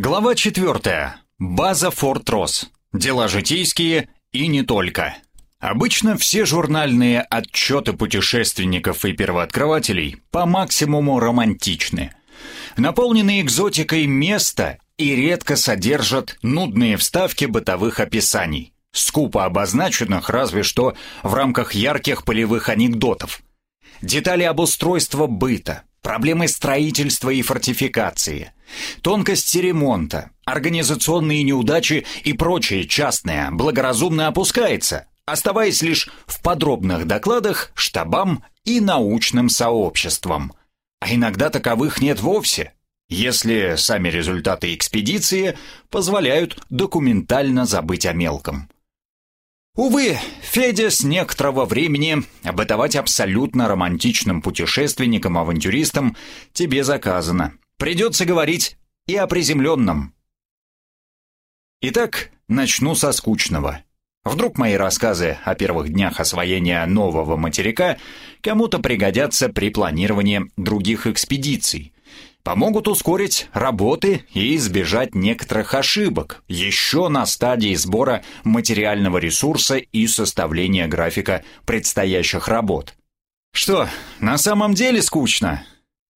Глава 4. База Форт Росс. Дела житейские и не только. Обычно все журнальные отчеты путешественников и первооткрывателей по максимуму романтичны. Наполнены экзотикой места и редко содержат нудные вставки бытовых описаний, скупо обозначенных разве что в рамках ярких полевых анекдотов. Детали обустройства быта, проблемы строительства и фортификации – Тонкости ремонта, организационные неудачи и прочее частное благоразумно опускается, оставаясь лишь в подробных докладах штабам и научным сообществам. А иногда таковых нет вовсе, если сами результаты экспедиции позволяют документально забыть о мелком. Увы, Федя с некоторого времени бытовать абсолютно романтичным путешественником-авантюристом тебе заказано. Придется говорить и о приземленном. Итак, начну со скучного. Вдруг мои рассказы о первых днях освоения нового материка кому-то пригодятся при планировании других экспедиций, помогут ускорить работы и избежать некоторых ошибок еще на стадии сбора материального ресурса и составления графика предстоящих работ. Что, на самом деле скучно?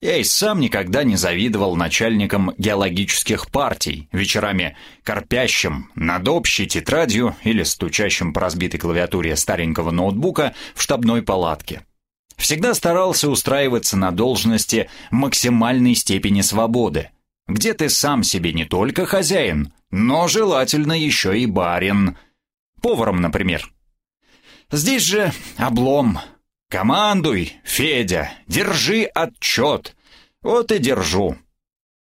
Я и сам никогда не завидовал начальникам геологических партий, вечерами корпящим над общей тетрадью или стучащим по разбитой клавиатуре старенького ноутбука в штабной палатке. Всегда старался устраиваться на должности максимальной степени свободы, где ты сам себе не только хозяин, но желательно еще и барин. Поваром, например. Здесь же облом – «Командуй, Федя, держи отчет!» «Вот и держу!»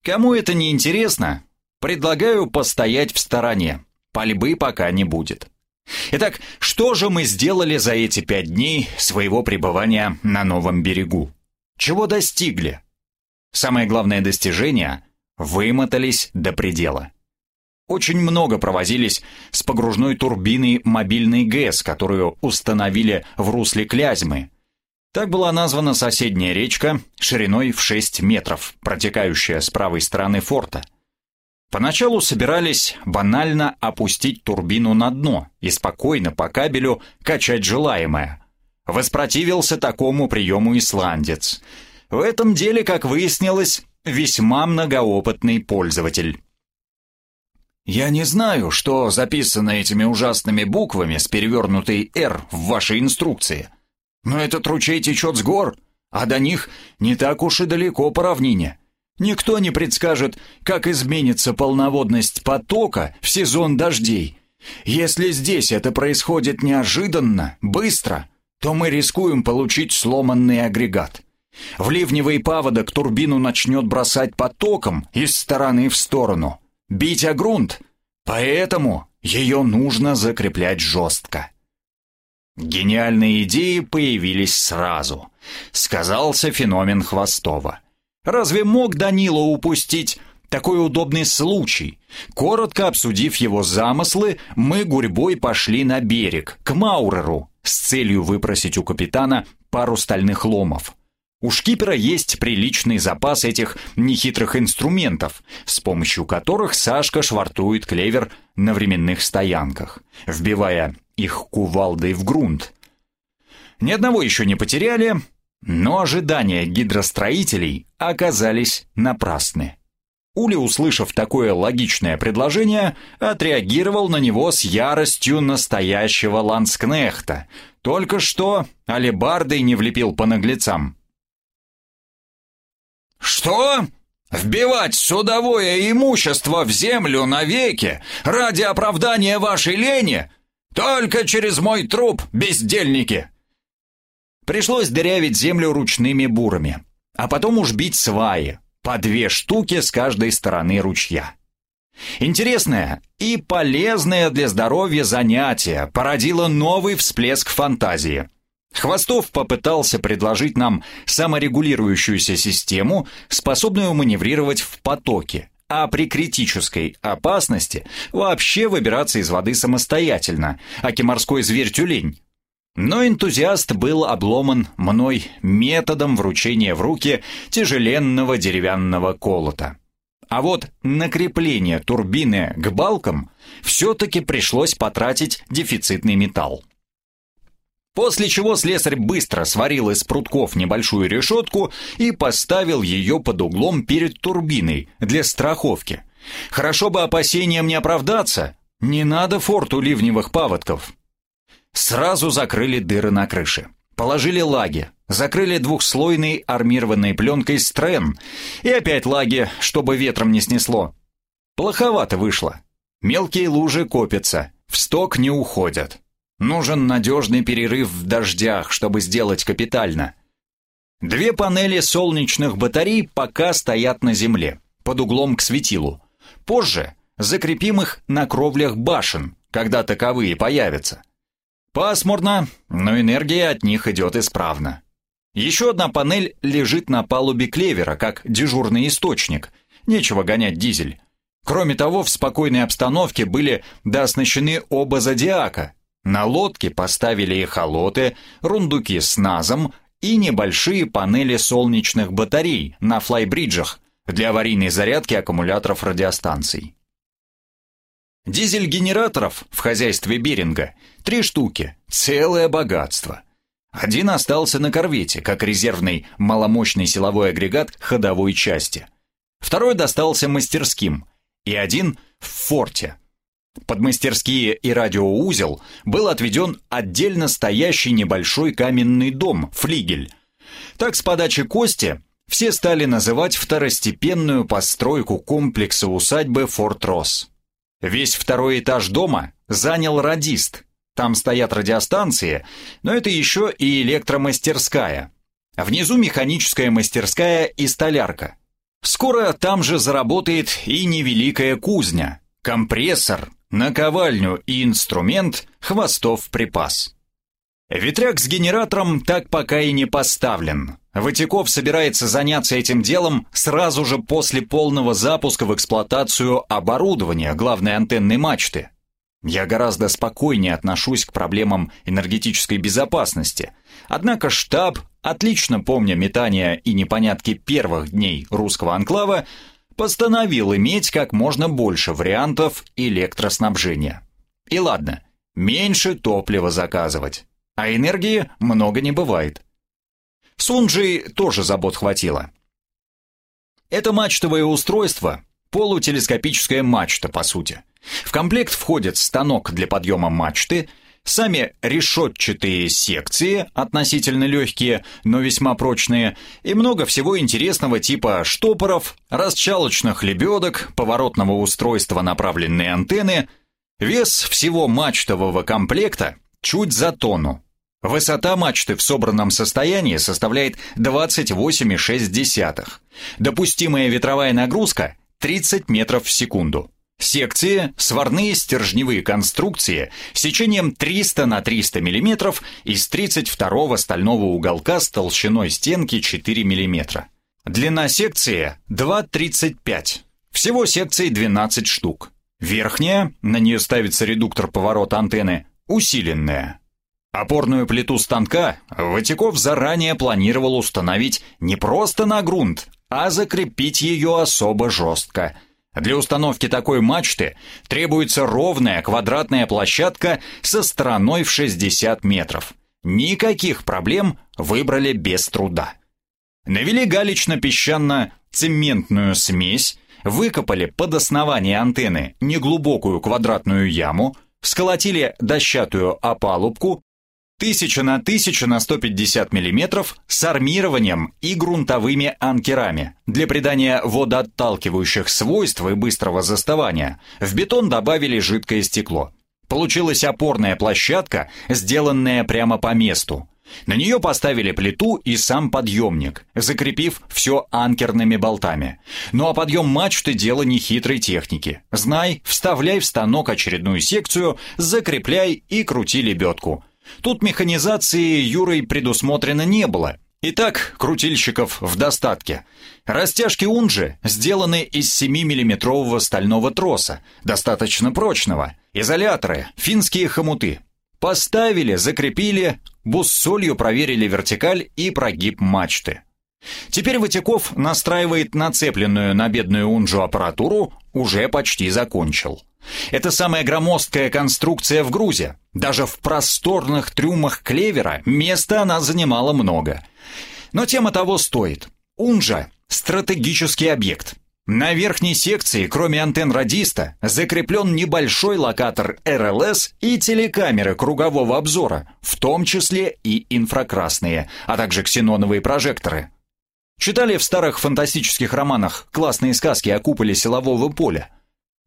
Кому это не интересно, предлагаю постоять в стороне. Пальбы пока не будет. Итак, что же мы сделали за эти пять дней своего пребывания на новом берегу? Чего достигли? Самое главное достижение – вымотались до предела. Очень много провозились с погружной турбиной мобильной ГЭС, которую установили в русле Клязьмы, так была названа соседняя речка шириной в 6 метров, протекающая с правой стороны форта. Поначалу собирались банально опустить турбину на дно и спокойно по кабелю качать желаемое. Воспротивился такому приему исландец. В этом деле, как выяснилось, весьма многоопытный пользователь. «Я не знаю, что записано этими ужасными буквами с перевернутой «Р» в вашей инструкции», но этот ручей течет с гор, а до них не так уж и далеко по равнине. Никто не предскажет, как изменится полноводность потока в сезон дождей. Если здесь это происходит неожиданно, быстро, то мы рискуем получить сломанный агрегат. В ливневый паводок турбину начнет бросать потоком из стороны в сторону, бить о грунт, поэтому ее нужно закреплять жестко. Гениальные идеи появились сразу. Сказался феномен Хвостова. Разве мог Данила упустить такой удобный случай? Коротко обсудив его замыслы, мы гурьбой пошли на берег, к Мауреру, с целью выпросить у капитана пару стальных ломов. У шкипера есть приличный запас этих нехитрых инструментов, с помощью которых Сашка швартует клевер на временных стоянках, вбивая их кувалдой в грунт. Ни одного еще не потеряли, но ожидания гидростроителей оказались напрасны. Ули, услышав такое логичное предложение, отреагировал на него с яростью настоящего ланскнехта. Только что алебардой не влепил по наглецам. «Что? Вбивать судовое имущество в землю навеки ради оправдания вашей лени? Только через мой труп, бездельники!» Пришлось дырявить землю ручными бурами, а потом уж бить сваи, по две штуки с каждой стороны ручья. Интересное и полезное для здоровья занятие породило новый всплеск фантазии. Хвостов попытался предложить нам саморегулирующуюся систему, способную маневрировать в потоке, а при критической опасности вообще выбираться из воды самостоятельно, аки морской зверь-тюлень. Но энтузиаст был обломан мной методом вручения в руки тяжеленного деревянного колота. А вот на крепление турбины к балкам все-таки пришлось потратить дефицитный металл. После чего слесарь быстро сварил из прутков небольшую решетку и поставил ее под углом перед турбиной для страховки. Хорошо бы опасениям не оправдаться, не надо форту ливневых паводков. Сразу закрыли дыры на крыше. Положили лаги, закрыли двухслойной армированной пленкой стрен, и опять лаги, чтобы ветром не снесло. Плоховато вышло. Мелкие лужи копятся, в сток не уходят. Нужен надежный перерыв в дождях, чтобы сделать капитально. Две панели солнечных батарей пока стоят на земле, под углом к светилу. Позже закрепим их на кровлях башен, когда таковые появятся. Пасмурно, но энергия от них идет исправно. Еще одна панель лежит на палубе клевера, как дежурный источник. Нечего гонять дизель. Кроме того, в спокойной обстановке были дооснащены оба зодиака. На лодке поставили эхолоты, рундуки с назом и небольшие панели солнечных батарей на флайбриджах для аварийной зарядки аккумуляторов радиостанций. Дизель-генераторов в хозяйстве Беринга три штуки, целое богатство. Один остался на корвете, как резервный маломощный силовой агрегат ходовой части. Второй достался мастерским, и один в форте. Под мастерские и радиоузел был отведен отдельно стоящий небольшой каменный дом, флигель. Так с подачи Кости все стали называть второстепенную постройку комплекса усадьбы Форт Росс. Весь второй этаж дома занял радист. Там стоят радиостанции, но это еще и электромастерская. Внизу механическая мастерская и столярка. Скоро там же заработает и невеликая кузня, компрессор, наковальню и инструмент, хвостов припас. Ветряк с генератором так пока и не поставлен. Ватяков собирается заняться этим делом сразу же после полного запуска в эксплуатацию оборудования главной антенной мачты. Я гораздо спокойнее отношусь к проблемам энергетической безопасности. Однако штаб, отлично помня метания и непонятки первых дней русского анклава, постановил иметь как можно больше вариантов электроснабжения. И ладно, меньше топлива заказывать а энергии много не бывает. Сунджи тоже забот хватило. Это мачтовое устройство, полутелескопическая мачта, по сути. В комплект входит станок для подъема мачты, сами решетчатые секции, относительно легкие, но весьма прочные, и много всего интересного типа штопоров, расчалочных лебедок, поворотного устройства направленной антенны. Вес всего мачтового комплекта чуть за тонну. Высота мачты в собранном состоянии составляет 28,6. Допустимая ветровая нагрузка 30 метров в секунду. Секции – сварные стержневые конструкции сечением 300 на 300 мм из 32 стального уголка с толщиной стенки 4 мм. Длина секции 2,35. Всего секций 12 штук. Верхняя, на нее ставится редуктор поворота антенны, усиленная. Опорную плиту станка Ватяков заранее планировал установить не просто на грунт, а закрепить ее особо жестко. Для установки такой мачты требуется ровная квадратная площадка со стороной в 60 метров. Никаких проблем выбрали без труда. Навели галечно-песчано-цементную смесь, выкопали под основание антенны неглубокую квадратную яму, сколотили дощатую опалубку, 1000 на 1000 на 150 мм с армированием и грунтовыми анкерами. Для придания водоотталкивающих свойств и быстрого заставания в бетон добавили жидкое стекло. Получилась опорная площадка, сделанная прямо по месту. На нее поставили плиту и сам подъемник, закрепив все анкерными болтами. Ну а подъем мачты – дело нехитрой техники. Знай, вставляй в станок очередную секцию, закрепляй и крути лебедку. Тут механизации Юрой предусмотрено не было. Итак, крутильщиков в достатке. Растяжки Унжи сделаны из 7-миллиметрового стального троса, достаточно прочного. Изоляторы, финские хомуты. Поставили, закрепили, буссолью проверили вертикаль и прогиб мачты. Теперь Ватяков настраивает нацепленную на бедную Унжу аппаратуру, уже почти закончил. Это самая громоздкая конструкция в грузе. Даже в просторных трюмах клевера места она занимала много. Но тема того стоит. Унжа — стратегический объект. На верхней секции, кроме антенн радиста, закреплен небольшой локатор РЛС и телекамеры кругового обзора, в том числе и инфракрасные, а также ксеноновые прожекторы. Читали в старых фантастических романах классные сказки о куполе силового поля?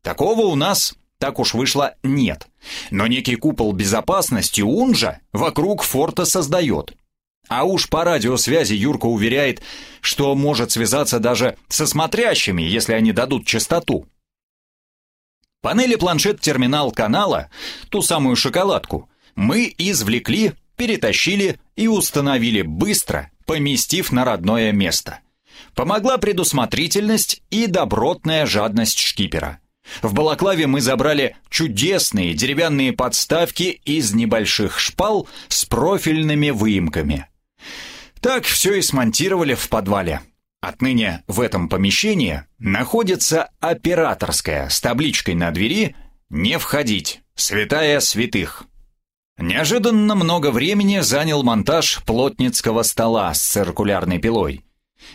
Такого у нас, так уж вышло, нет. Но некий купол безопасности Унжа вокруг форта создает. А уж по радиосвязи Юрка уверяет, что может связаться даже со смотрящими, если они дадут частоту. Панели планшет-терминал канала, ту самую шоколадку, мы извлекли, перетащили и установили быстро, поместив на родное место. Помогла предусмотрительность и добротная жадность шкипера. В Балаклаве мы забрали чудесные деревянные подставки из небольших шпал с профильными выемками. Так все и смонтировали в подвале. Отныне в этом помещении находится операторская с табличкой на двери «Не входить, святая святых». Неожиданно много времени занял монтаж плотницкого стола с циркулярной пилой.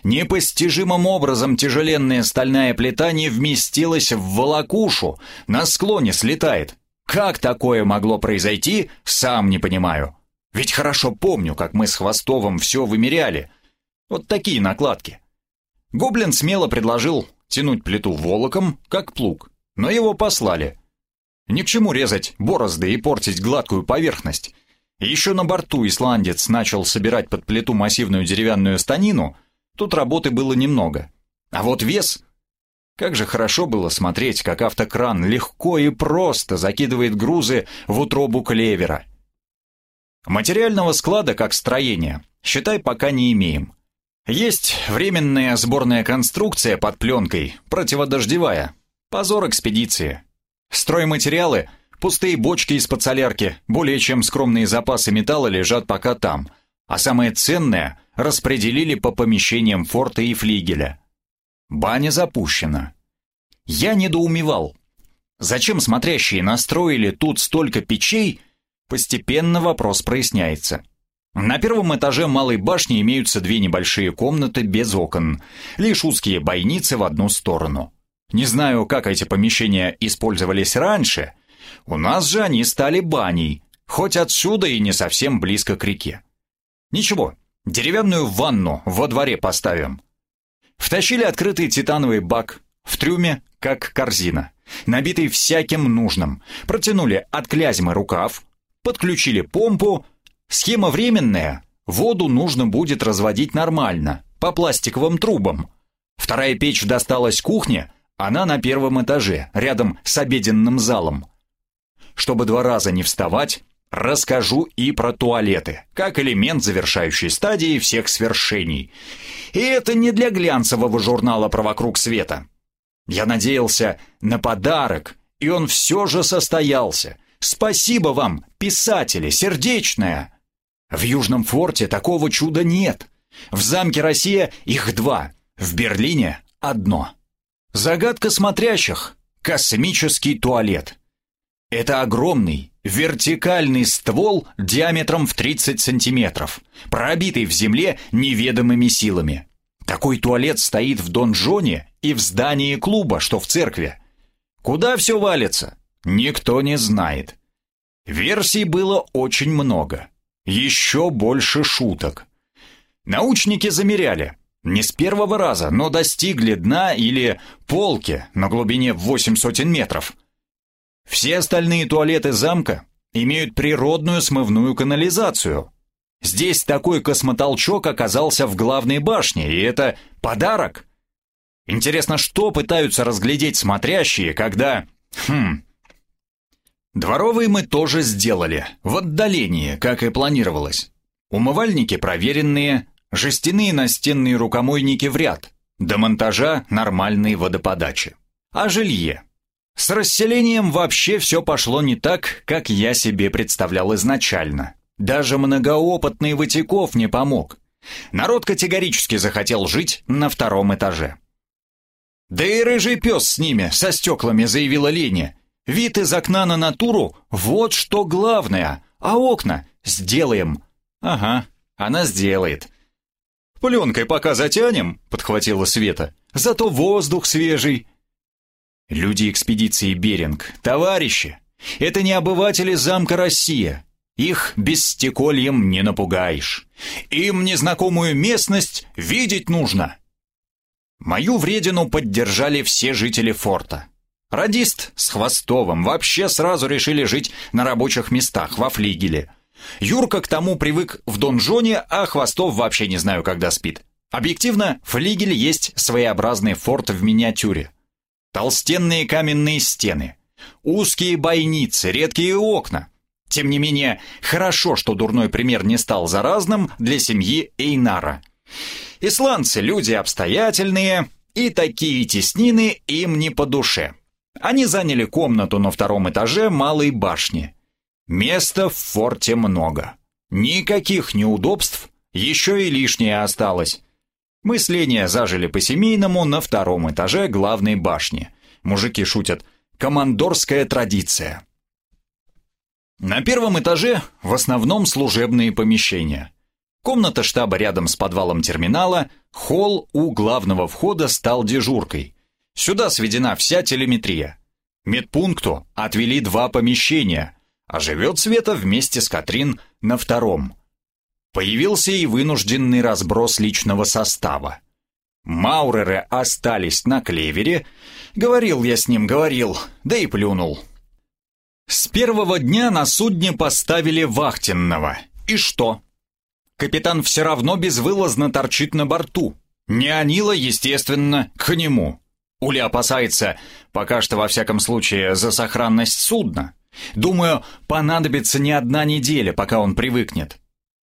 Непостижимым образом тяжеленная стальная плита не вместилась в волокушу, на склоне слетает. Как такое могло произойти, сам не понимаю. Ведь хорошо помню, как мы с Хвостовым все вымеряли. Вот такие накладки. Гоблин смело предложил тянуть плиту волоком, как плуг, но его послали. Ни к чему резать борозды и портить гладкую поверхность. Еще на борту исландец начал собирать под плиту массивную деревянную станину, тут работы было немного. А вот вес... Как же хорошо было смотреть, как автокран легко и просто закидывает грузы в утробу клевера. Материального склада, как строения, считай, пока не имеем. Есть временная сборная конструкция под пленкой, противодождевая. Позор экспедиции. Стройматериалы, пустые бочки из-под солярки, более чем скромные запасы металла лежат пока там, а самое ценное распределили по помещениям форта и флигеля. Баня запущена. Я недоумевал. Зачем смотрящие настроили тут столько печей? Постепенно вопрос проясняется. На первом этаже малой башни имеются две небольшие комнаты без окон, лишь узкие бойницы в одну сторону. Не знаю, как эти помещения использовались раньше. У нас же они стали баней, хоть отсюда и не совсем близко к реке. Ничего, деревянную ванну во дворе поставим. Втащили открытый титановый бак, в трюме как корзина, набитый всяким нужным. Протянули от клязьмы рукав, подключили помпу. Схема временная, воду нужно будет разводить нормально, по пластиковым трубам. Вторая печь досталась кухне, она на первом этаже, рядом с обеденным залом. Чтобы два раза не вставать, расскажу и про туалеты, как элемент завершающей стадии всех свершений. И это не для глянцевого журнала про вокруг света. Я надеялся на подарок, и он все же состоялся. Спасибо вам, писатели, сердечное. В Южном форте такого чуда нет. В замке Россия их два, в Берлине одно. Загадка смотрящих — космический туалет. Это огромный, вертикальный ствол диаметром в 30 сантиметров, пробитый в земле неведомыми силами. Такой туалет стоит в донжоне и в здании клуба, что в церкви. Куда все валится? Никто не знает. Версий было очень много. Еще больше шуток. Научники замеряли. Не с первого раза, но достигли дна или полки на глубине в восемь сотен метров. Все остальные туалеты замка имеют природную смывную канализацию. Здесь такой космотолчок оказался в главной башне, и это подарок. Интересно, что пытаются разглядеть смотрящие, когда... Хм... Дворовые мы тоже сделали, в отдалении, как и планировалось. Умывальники проверенные, Жестяные настенные рукомойники в ряд. До монтажа нормальной водоподачи. А жилье? С расселением вообще все пошло не так, как я себе представлял изначально. Даже многоопытный Ватяков не помог. Народ категорически захотел жить на втором этаже. «Да и рыжий пес с ними, со стеклами», — заявила Леня. «Вид из окна на натуру — вот что главное, а окна сделаем». «Ага, она сделает». «Пленкой пока затянем», — подхватила Света. «Зато воздух свежий». Люди экспедиции «Беринг», товарищи, это не обыватели замка Россия. Их бесстекольем не напугаешь. Им незнакомую местность видеть нужно. Мою вредину поддержали все жители форта. Радист с Хвостовым вообще сразу решили жить на рабочих местах во флигеле. Юрка к тому привык в донжоне, а Хвостов вообще не знаю, когда спит. Объективно, флигель есть своеобразный форт в миниатюре. Толстенные каменные стены, узкие бойницы, редкие окна. Тем не менее, хорошо, что дурной пример не стал заразным для семьи Эйнара. Исландцы – люди обстоятельные, и такие теснины им не по душе. Они заняли комнату на втором этаже малой башни. Места в форте много. Никаких неудобств, еще и лишнее осталось. Мы с Леней зажили по-семейному на втором этаже главной башни. Мужики шутят «командорская традиция». На первом этаже в основном служебные помещения. Комната штаба рядом с подвалом терминала, холл у главного входа стал дежуркой. Сюда сведена вся телеметрия. Медпункту отвели два помещения, а живет Света вместе с Катрин на втором – Появился и вынужденный разброс личного состава. Мауреры остались на клевере. Говорил я с ним, говорил, да и плюнул. С первого дня на судне поставили вахтенного. И что? Капитан все равно безвылазно торчит на борту. Не Анила, естественно, к нему. Уля опасается, пока что во всяком случае, за сохранность судна. Думаю, понадобится не одна неделя, пока он привыкнет.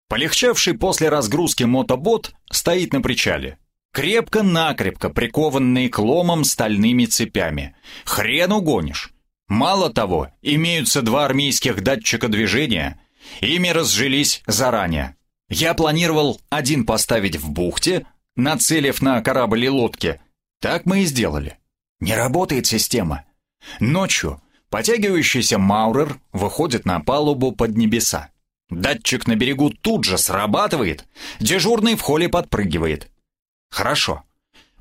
Полегчавший после разгрузки мотобот стоит на причале. Крепко-накрепко прикованный к ломам стальными цепями. Хрен угонишь. Мало того, имеются два армейских датчика движения. Ими разжились заранее. Я планировал один поставить в бухте, нацелив на корабль и лодки. Так мы и сделали. Не работает система. Ночью потягивающийся Маурер выходит на палубу под небеса. Датчик на берегу тут же срабатывает, дежурный в холле подпрыгивает. Хорошо.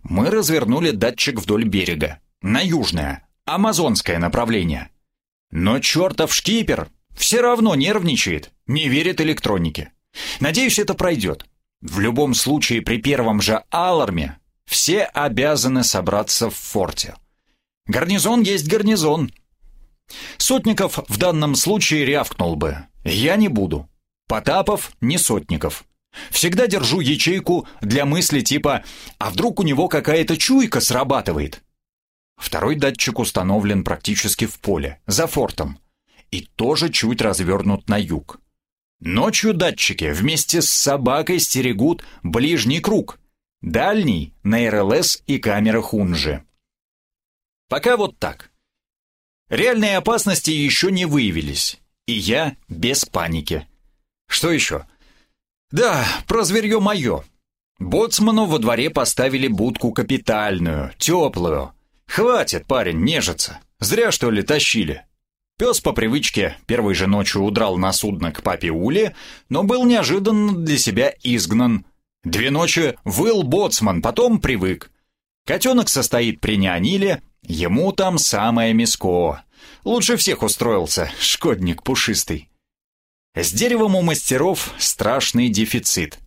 Мы развернули датчик вдоль берега, на южное, амазонское направление. Но чертов шкипер все равно нервничает, не верит электронике. Надеюсь, это пройдет. В любом случае, при первом же аларме все обязаны собраться в форте. Гарнизон есть гарнизон. Сотников в данном случае рявкнул бы. Я не буду. Потапов не Сотников. Всегда держу ячейку для мысли типа «А вдруг у него какая-то чуйка срабатывает?» Второй датчик установлен практически в поле, за фортом, и тоже чуть развернут на юг. Ночью датчики вместе с собакой стерегут ближний круг, дальний — на РЛС и камерах Унжи. Пока вот так. Реальные опасности еще не выявились, и я без паники. Что еще? Да, про зверье мое. Боцману во дворе поставили будку капитальную, теплую. Хватит, парень, нежиться. Зря, что ли, тащили. Пес по привычке первой же ночью удрал на судно к папе Уле, но был неожиданно для себя изгнан. Две ночи выл боцман, потом привык. Котенок состоит при Неониле, ему там самое миско. Лучше всех устроился, шкодник пушистый. С деревом у мастеров страшный дефицит.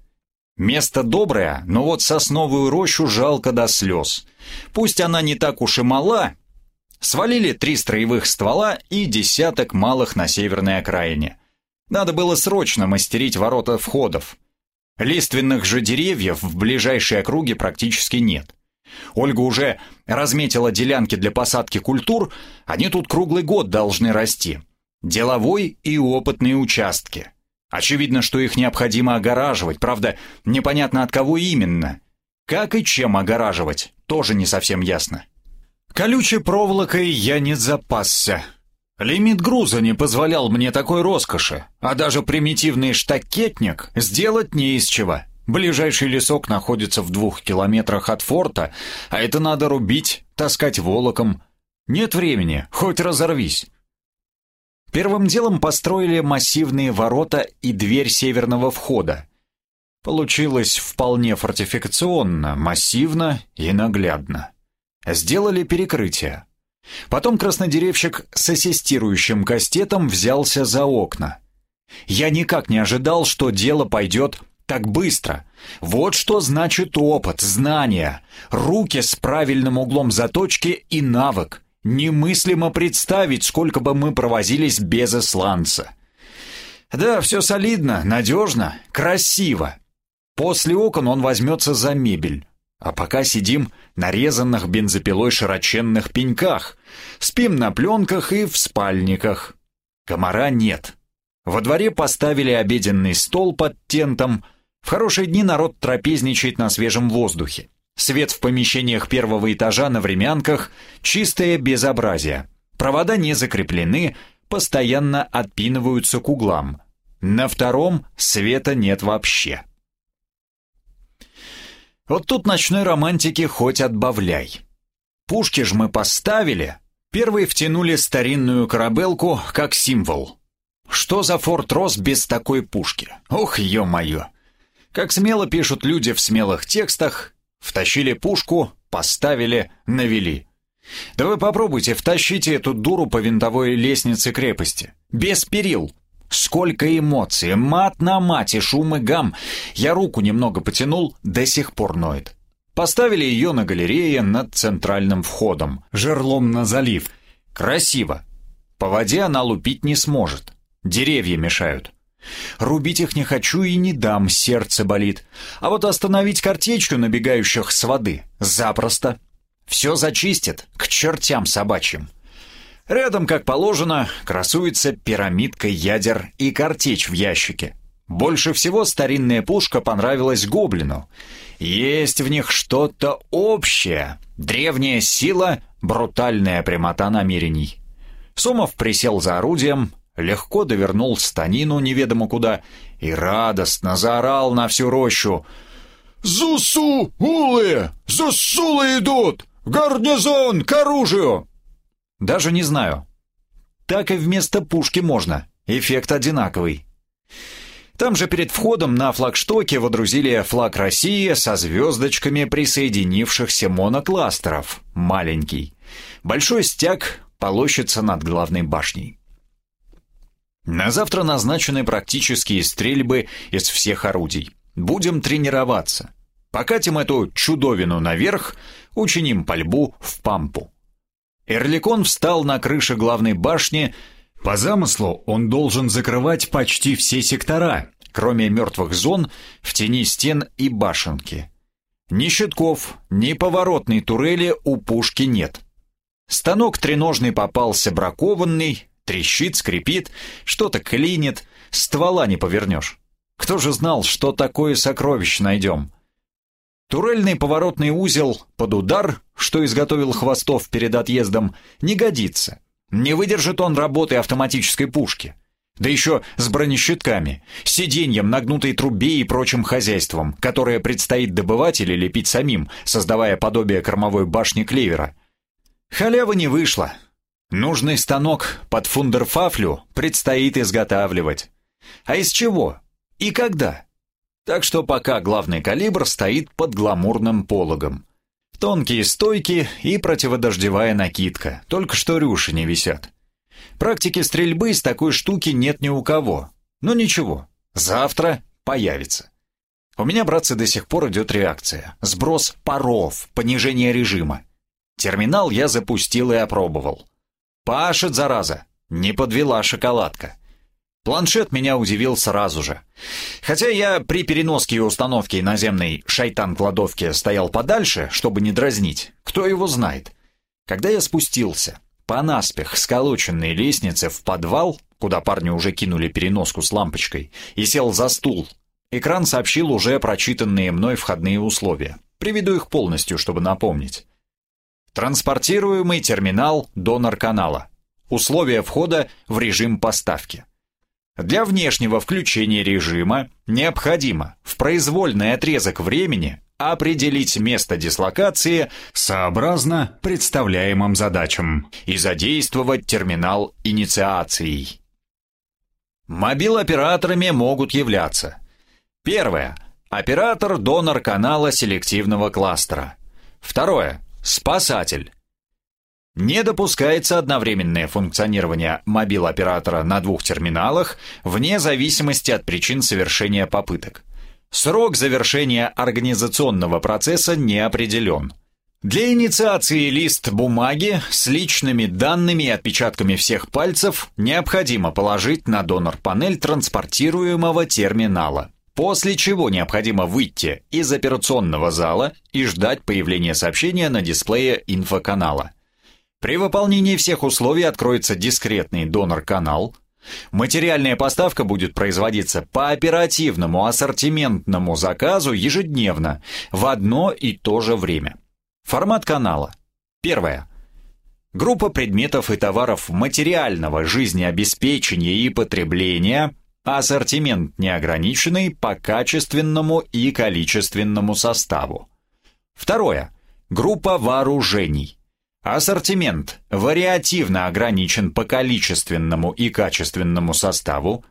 Место доброе, но вот сосновую рощу жалко до слез. Пусть она не так уж и мала, свалили три строевых ствола и десяток малых на северной окраине. Надо было срочно мастерить ворота входов. Лиственных же деревьев в ближайшей округе практически нет. Ольга уже разметила делянки для посадки культур, они тут круглый год должны расти. Деловой и опытные участки. Очевидно, что их необходимо огораживать, правда, непонятно от кого именно. Как и чем огораживать, тоже не совсем ясно. Колючей проволокой я не запасся. Лимит груза не позволял мне такой роскоши, а даже примитивный штакетник сделать не из чего. Ближайший лесок находится в двух километрах от форта, а это надо рубить, таскать волоком. Нет времени, хоть разорвись. Первым делом построили массивные ворота и дверь северного входа. Получилось вполне фортификационно, массивно и наглядно. Сделали перекрытие. Потом краснодеревщик с ассистирующим кастетом взялся за окна. Я никак не ожидал, что дело пойдет так быстро. Вот что значит опыт, знания, руки с правильным углом заточки и навык. Немыслимо представить, сколько бы мы провозились без исландца. Да, все солидно, надежно, красиво. После окон он возьмется за мебель. А пока сидим на резанных бензопилой широченных пеньках, спим на пленках и в спальниках. Комара нет. Во дворе поставили обеденный стол под тентом — в хорошие дни народ трапезничает на свежем воздухе. Свет в помещениях первого этажа на времянках – чистое безобразие. Провода не закреплены, постоянно отпинываются к углам. На втором света нет вообще. Вот тут ночной романтики хоть отбавляй. Пушки ж мы поставили. Первые втянули старинную корабелку как символ. Что за форт Рос без такой пушки? Ох, ё-моё! Как смело пишут люди в смелых текстах, втащили пушку, поставили, навели. Да вы попробуйте, втащите эту дуру по винтовой лестнице крепости. Без перил. Сколько эмоций, мат на мате, шум и гам. Я руку немного потянул, до сих пор ноет. Поставили ее на галерее над центральным входом, жерлом на залив. Красиво. По воде она лупить не сможет. Деревья мешают. Рубить их не хочу и не дам, сердце болит. А вот остановить картечью набегающих с воды запросто. Все зачистит, к чертям собачьим. Рядом, как положено, красуется пирамидка ядер и картечь в ящике. Больше всего старинная пушка понравилась гоблину. Есть в них что-то общее. Древняя сила, брутальная прямота намерений. Сомов присел за орудием, легко довернул станину неведомо куда и радостно заорал на всю рощу. «Зусу! Улы! Зусулы идут! Гарнизон! К оружию!» «Даже не знаю. Так и вместо пушки можно. Эффект одинаковый». Там же перед входом на флагштоке водрузили флаг России со звездочками присоединившихся монокластеров. Маленький. Большой стяг полощется над главной башней. На завтра назначены практические стрельбы из всех орудий. Будем тренироваться. Покатим эту чудовину наверх, учиним пальбу в пампу. Эрликон встал на крыше главной башни. По замыслу он должен закрывать почти все сектора, кроме мертвых зон, в тени стен и башенки. Ни щитков, ни поворотной турели у пушки нет. Станок треножный попался бракованный, Трещит, скрипит, что-то клинит, ствола не повернешь. Кто же знал, что такое сокровище найдем? Турельный поворотный узел под удар, что изготовил Хвостов перед отъездом, не годится. Не выдержит он работы автоматической пушки. Да еще с бронещитками, сиденьем, нагнутой трубе и прочим хозяйством, которое предстоит добывать или лепить самим, создавая подобие кормовой башни клевера. Халява не вышла, Нужный станок под фундерфафлю предстоит изготавливать. А из чего? И когда? Так что пока главный калибр стоит под гламурным пологом. Тонкие стойки и противодождевая накидка, только что рюши не висят. Практики стрельбы из такой штуки нет ни у кого. Но ничего, завтра появится. У меня, братцы, до сих пор идет реакция. Сброс паров, понижение режима. Терминал я запустил и опробовал. Пашет, зараза! Не подвела шоколадка. Планшет меня удивил сразу же. Хотя я при переноске и установке наземной шайтан-кладовки стоял подальше, чтобы не дразнить, кто его знает. Когда я спустился по наспех сколоченной лестнице в подвал, куда парни уже кинули переноску с лампочкой, и сел за стул, экран сообщил уже прочитанные мной входные условия. Приведу их полностью, чтобы напомнить. Транспортируемый терминал донор канала. Условия входа в режим поставки. Для внешнего включения режима необходимо в произвольный отрезок времени определить место дислокации сообразно представляемым задачам и задействовать терминал инициацией. Мобил-операторами могут являться Первое. Оператор донор канала селективного кластера. Второе. Спасатель. Не допускается одновременное функционирование мобил-оператора на двух терминалах вне зависимости от причин совершения попыток. Срок завершения организационного процесса не определен. Для инициации лист бумаги с личными данными и отпечатками всех пальцев необходимо положить на донор-панель транспортируемого терминала после чего необходимо выйти из операционного зала и ждать появления сообщения на дисплее инфоканала. При выполнении всех условий откроется дискретный донор-канал. Материальная поставка будет производиться по оперативному ассортиментному заказу ежедневно в одно и то же время. Формат канала. Первое. Группа предметов и товаров материального жизнеобеспечения и потребления Ассортимент неограниченный по качественному и количественному составу. Второе. Группа вооружений. Ассортимент вариативно ограничен по количественному и качественному составу.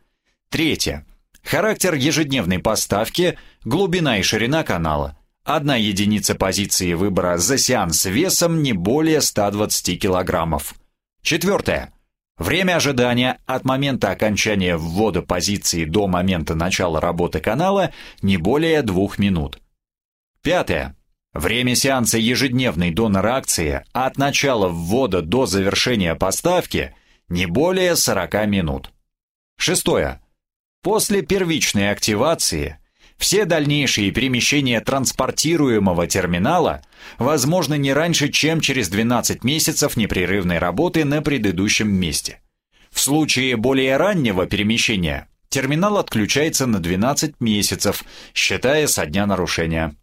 Третье. Характер ежедневной поставки, глубина и ширина канала. Одна единица позиции выбора за сеанс весом не более 120 килограммов. Четвертое. Время ожидания от момента окончания ввода позиции до момента начала работы канала не более двух минут. Пятое. Время сеанса ежедневной донор-акции от начала ввода до завершения поставки не более 40 минут. Шестое. После первичной активации все дальнейшие перемещения транспортируемого терминала возможны не раньше, чем через 12 месяцев непрерывной работы на предыдущем месте. В случае более раннего перемещения терминал отключается на 12 месяцев, считая со дня нарушения.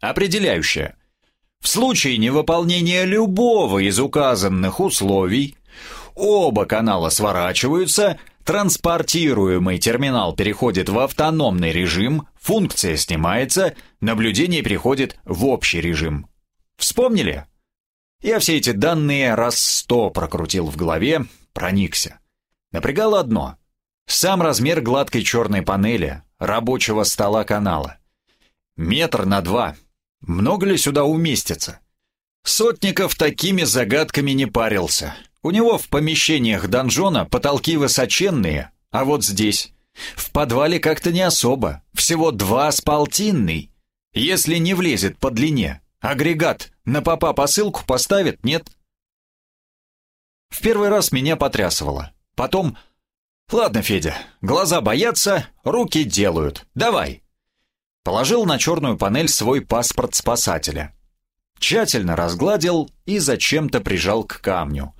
Определяющее. В случае невыполнения любого из указанных условий, оба канала сворачиваются – Транспортируемый терминал переходит в автономный режим, функция снимается, наблюдение переходит в общий режим. Вспомнили? Я все эти данные раз сто прокрутил в голове, проникся. Напрягало одно. Сам размер гладкой черной панели, рабочего стола канала. Метр на два. Много ли сюда уместится? Сотников такими загадками не парился. У него в помещениях донжона потолки высоченные, а вот здесь, в подвале как-то не особо, всего два с полтинный. Если не влезет по длине, агрегат на попа посылку поставит, нет? В первый раз меня потрясывало. Потом... Ладно, Федя, глаза боятся, руки делают. Давай. Положил на черную панель свой паспорт спасателя. Тщательно разгладил и зачем-то прижал к камню.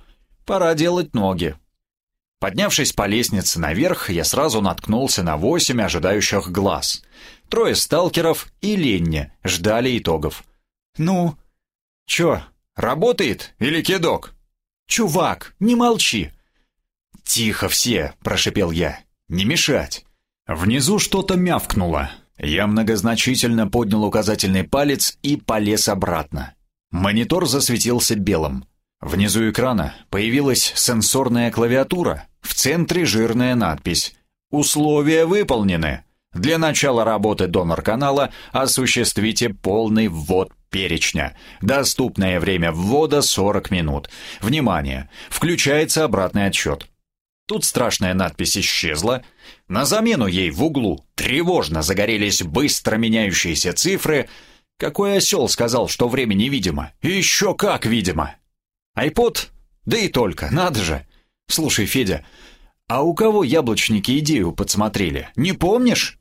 Пора делать ноги. Поднявшись по лестнице наверх, я сразу наткнулся на восемь ожидающих глаз. Трое сталкеров и Ленни ждали итогов. «Ну? Чё, работает или кидок?» «Чувак, не молчи!» «Тихо все!» – прошипел я. «Не мешать!» Внизу что-то мявкнуло. Я многозначительно поднял указательный палец и полез обратно. Монитор засветился белым. Внизу экрана появилась сенсорная клавиатура, в центре жирная надпись «Условия выполнены. Для начала работы донор-канала осуществите полный ввод перечня. Доступное время ввода 40 минут. Внимание! Включается обратный отсчет». Тут страшная надпись исчезла. На замену ей в углу тревожно загорелись быстро меняющиеся цифры. Какой осел сказал, что время невидимо? Еще как видимо! Айпод? Да и только, надо же. Слушай, Федя, а у кого яблочники идею подсмотрели? Не помнишь?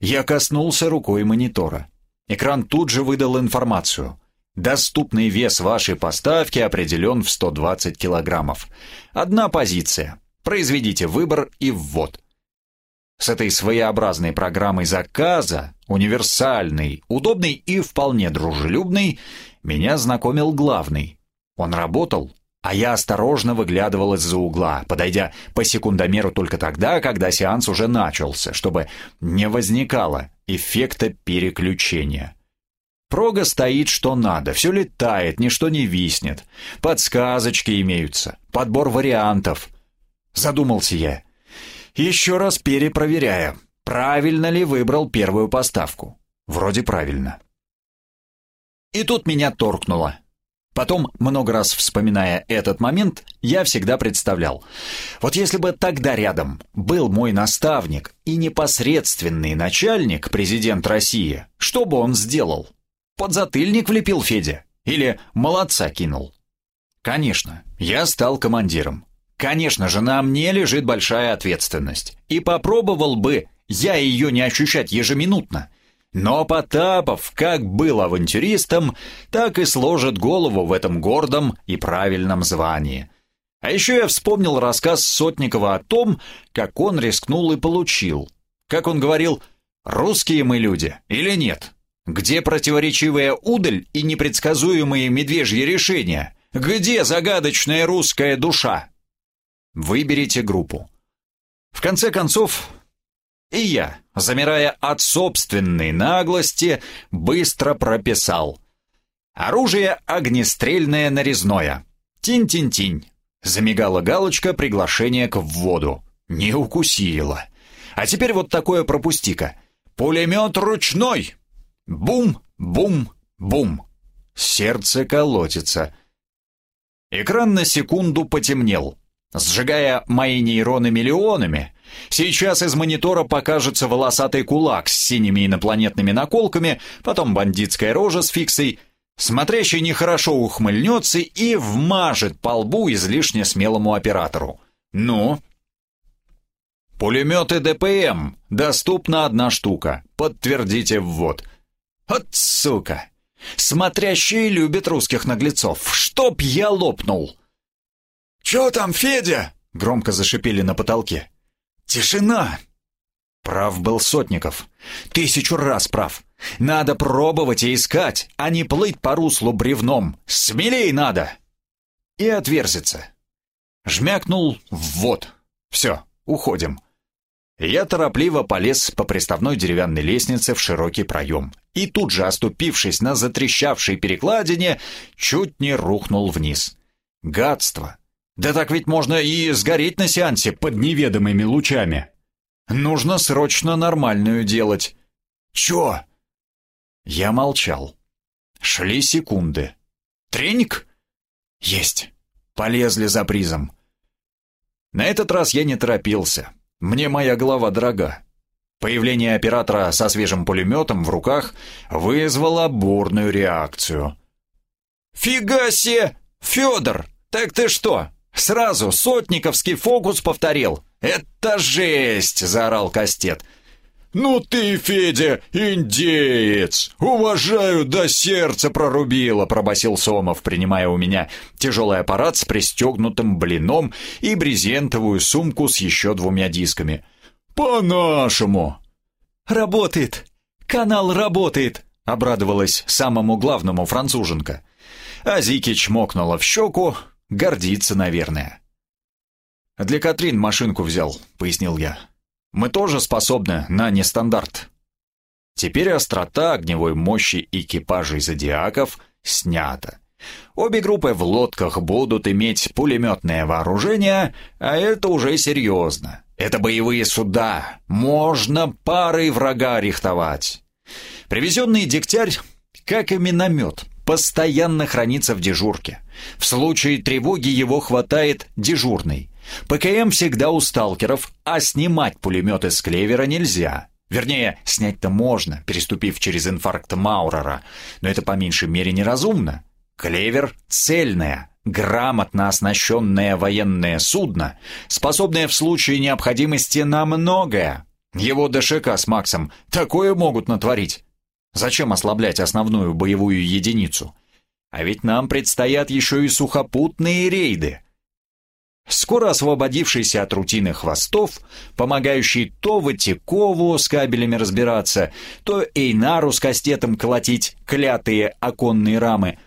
Я коснулся рукой монитора. Экран тут же выдал информацию. Доступный вес вашей поставки определен в 120 килограммов. Одна позиция. Произведите выбор и ввод. С этой своеобразной программой заказа, универсальной, удобной и вполне дружелюбной, меня знакомил главный, он работал, а я осторожно выглядывал из-за угла, подойдя по секундомеру только тогда, когда сеанс уже начался, чтобы не возникало эффекта переключения. Прога стоит что надо, все летает, ничто не виснет. Подсказочки имеются, подбор вариантов. Задумался я. Еще раз перепроверяя, правильно ли выбрал первую поставку. Вроде правильно. И тут меня торкнуло. Потом, много раз вспоминая этот момент, я всегда представлял, вот если бы тогда рядом был мой наставник и непосредственный начальник, президент России, что бы он сделал? Подзатыльник влепил Федя? Или молодца кинул? Конечно, я стал командиром. Конечно же, на мне лежит большая ответственность. И попробовал бы я ее не ощущать ежеминутно. Но Потапов, как был авантюристом, так и сложит голову в этом гордом и правильном звании. А еще я вспомнил рассказ Сотникова о том, как он рискнул и получил. Как он говорил, «Русские мы люди или нет?» Где противоречивая удаль и непредсказуемые медвежьи решения? Где загадочная русская душа? Выберите группу. В конце концов, и я, замирая от собственной наглости, быстро прописал. Оружие огнестрельное нарезное. Тинь-тинь-тинь. Замигала галочка приглашения к вводу. Не укусила. А теперь вот такое пропусти-ка. Пулемет ручной. Бум, бум, бум. Сердце колотится. Экран на секунду потемнел, сжигая мои нейроны миллионами. Сейчас из монитора покажется волосатый кулак с синими инопланетными наколками, потом бандитская рожа с фиксой. Смотрящий нехорошо ухмыльнется и вмажет по лбу излишне смелому оператору. Ну? Пулеметы ДПМ. Доступна одна штука. Подтвердите ввод. От сука! Смотрящие любят русских наглецов. Чтоб я лопнул!» «Чё там, Федя?» — громко зашипели на потолке. «Тишина!» Прав был Сотников. Тысячу раз прав. Надо пробовать и искать, а не плыть по руслу бревном. Смелей надо!» И отверзится. Жмякнул «ввод». «Все, уходим». Я торопливо полез по приставной деревянной лестнице в широкий проем и тут же, оступившись на затрещавшей перекладине, чуть не рухнул вниз. Гадство! Да так ведь можно и сгореть на сеансе под неведомыми лучами. Нужно срочно нормальную делать. Чё? Я молчал. Шли секунды. Треник? Есть. Полезли за призом. На этот раз я не торопился. Мне моя голова дорога. Появление оператора со свежим пулеметом в руках вызвало бурную реакцию. «Фига себе! Федор! Так ты что, сразу сотниковский фокус повторил? Это жесть!» — заорал Кастет. «Ну ты, Федя, индеец! Уважаю, до сердца прорубило!» — пробасил Сомов, принимая у меня тяжелый аппарат с пристегнутым блином и брезентовую сумку с еще двумя дисками. «По-нашему!» «Работает! Канал работает!» — обрадовалась самому главному француженка. А Зики чмокнула в щеку, гордится, наверное. «Для Катрин машинку взял», — пояснил я. Мы тоже способны на нестандарт. Теперь острота огневой мощи экипажей зодиаков снята. Обе группы в лодках будут иметь пулеметное вооружение, а это уже серьезно. Это боевые суда, можно парой врага рихтовать. Привезенный дегтярь, как и миномет, постоянно хранится в дежурке. В случае тревоги его хватает дежурный. ПКМ всегда у сталкеров, а снимать пулеметы с клевера нельзя. Вернее, снять-то можно, переступив через инфаркт Маурера, но это по меньшей мере неразумно. Клевер — цельное, грамотно оснащенное военное судно, способное в случае необходимости на многое. Его ДШК с Максом такое могут натворить. Зачем ослаблять основную боевую единицу? А ведь нам предстоят еще и сухопутные рейды — скоро освободившийся от рутины хвостов, помогающий то Ватикову с кабелями разбираться, то Эйнару с кастетом колотить клятые оконные рамы,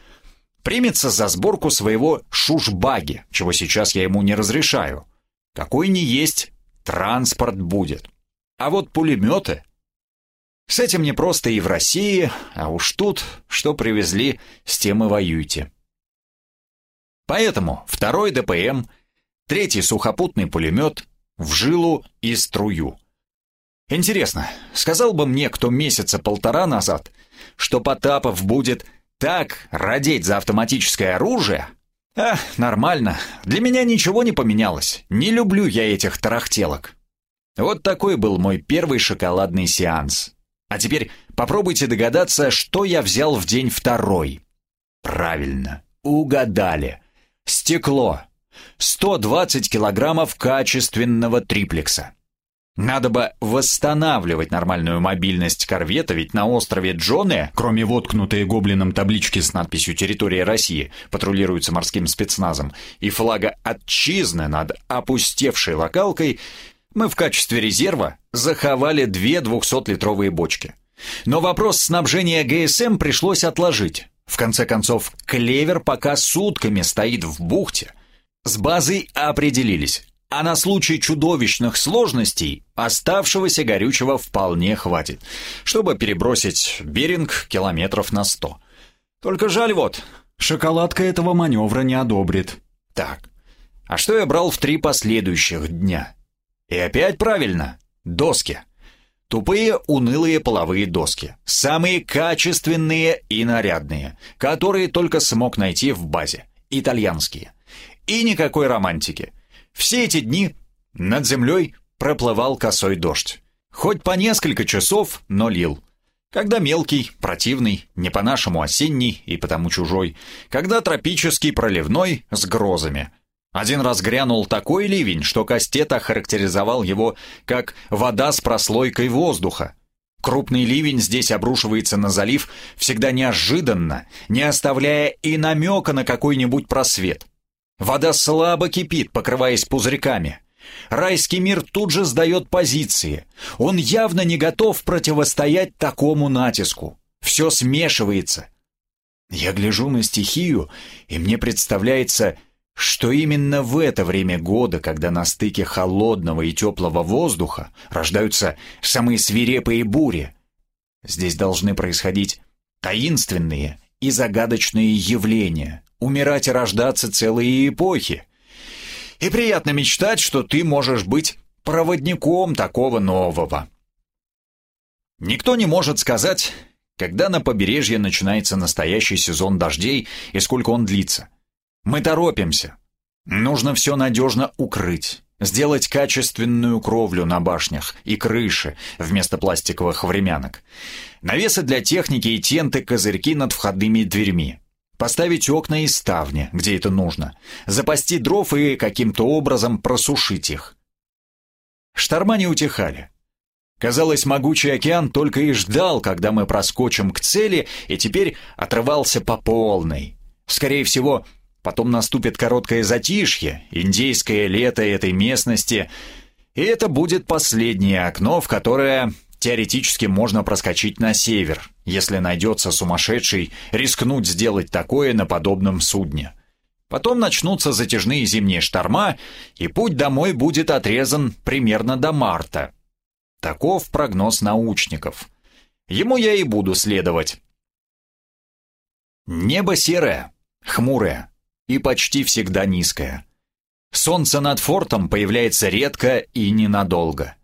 примется за сборку своего шушбаги, чего сейчас я ему не разрешаю. Какой ни есть, транспорт будет. А вот пулеметы... С этим не просто и в России, а уж тут, что привезли, с тем и воюйте. Поэтому второй ДПМ, третий сухопутный пулемет в жилу и струю. Интересно, сказал бы мне кто месяца полтора назад, что Потапов будет так родить за автоматическое оружие? А, нормально. Для меня ничего не поменялось. Не люблю я этих тарахтелок. Вот такой был мой первый шоколадный сеанс. А теперь попробуйте догадаться, что я взял в день второй. Правильно, угадали. Стекло. 120 килограммов качественного триплекса. Надо бы восстанавливать нормальную мобильность корвета, ведь на острове Джоне, кроме воткнутой гоблином таблички с надписью «Территория России», патрулируется морским спецназом, и флага «Отчизны» над опустевшей локалкой, мы в качестве резерва заховали две 200-литровые бочки. Но вопрос снабжения ГСМ пришлось отложить. В конце концов, клевер пока сутками стоит в бухте. С базой определились а на случай чудовищных сложностей оставшегося горючего вполне хватит, чтобы перебросить Беринг километров на сто. Только жаль вот, шоколадка этого маневра не одобрит. Так, а что я брал в три последующих дня? И опять правильно, доски. Тупые, унылые половые доски. Самые качественные и нарядные, которые только смог найти в базе. Итальянские. И никакой романтики. Все эти дни над землей проплывал косой дождь. Хоть по несколько часов, но лил. Когда мелкий, противный, не по-нашему осенний и потому чужой. Когда тропический, проливной, с грозами. Один раз грянул такой ливень, что Кастет охарактеризовал его как «вода с прослойкой воздуха». Крупный ливень здесь обрушивается на залив всегда неожиданно, не оставляя и намека на какой-нибудь просвет. Вода слабо кипит, покрываясь пузырьками. Райский мир тут же сдает позиции. Он явно не готов противостоять такому натиску. Все смешивается. Я гляжу на стихию, и мне представляется, что именно в это время года, когда на стыке холодного и теплого воздуха рождаются самые свирепые бури, здесь должны происходить таинственные и загадочные явления, умирать и рождаться целые эпохи. И приятно мечтать, что ты можешь быть проводником такого нового. Никто не может сказать, когда на побережье начинается настоящий сезон дождей и сколько он длится. Мы торопимся. Нужно все надежно укрыть, сделать качественную кровлю на башнях и крыше вместо пластиковых времянок, навесы для техники и тенты, козырьки над входными дверьми. Поставить окна и ставни, где это нужно. Запасти дров и каким-то образом просушить их. Шторма не утихали. Казалось, могучий океан только и ждал, когда мы проскочим к цели, и теперь отрывался по полной. Скорее всего, потом наступит короткое затишье, индейское лето этой местности, и это будет последнее окно, в которое Теоретически можно проскочить на север, если найдется сумасшедший рискнуть сделать такое на подобном судне. Потом начнутся затяжные зимние шторма, и путь домой будет отрезан примерно до марта. Таков прогноз научников. Ему я и буду следовать. Небо серое, хмурое и почти всегда низкое. Солнце над фортом появляется редко и ненадолго.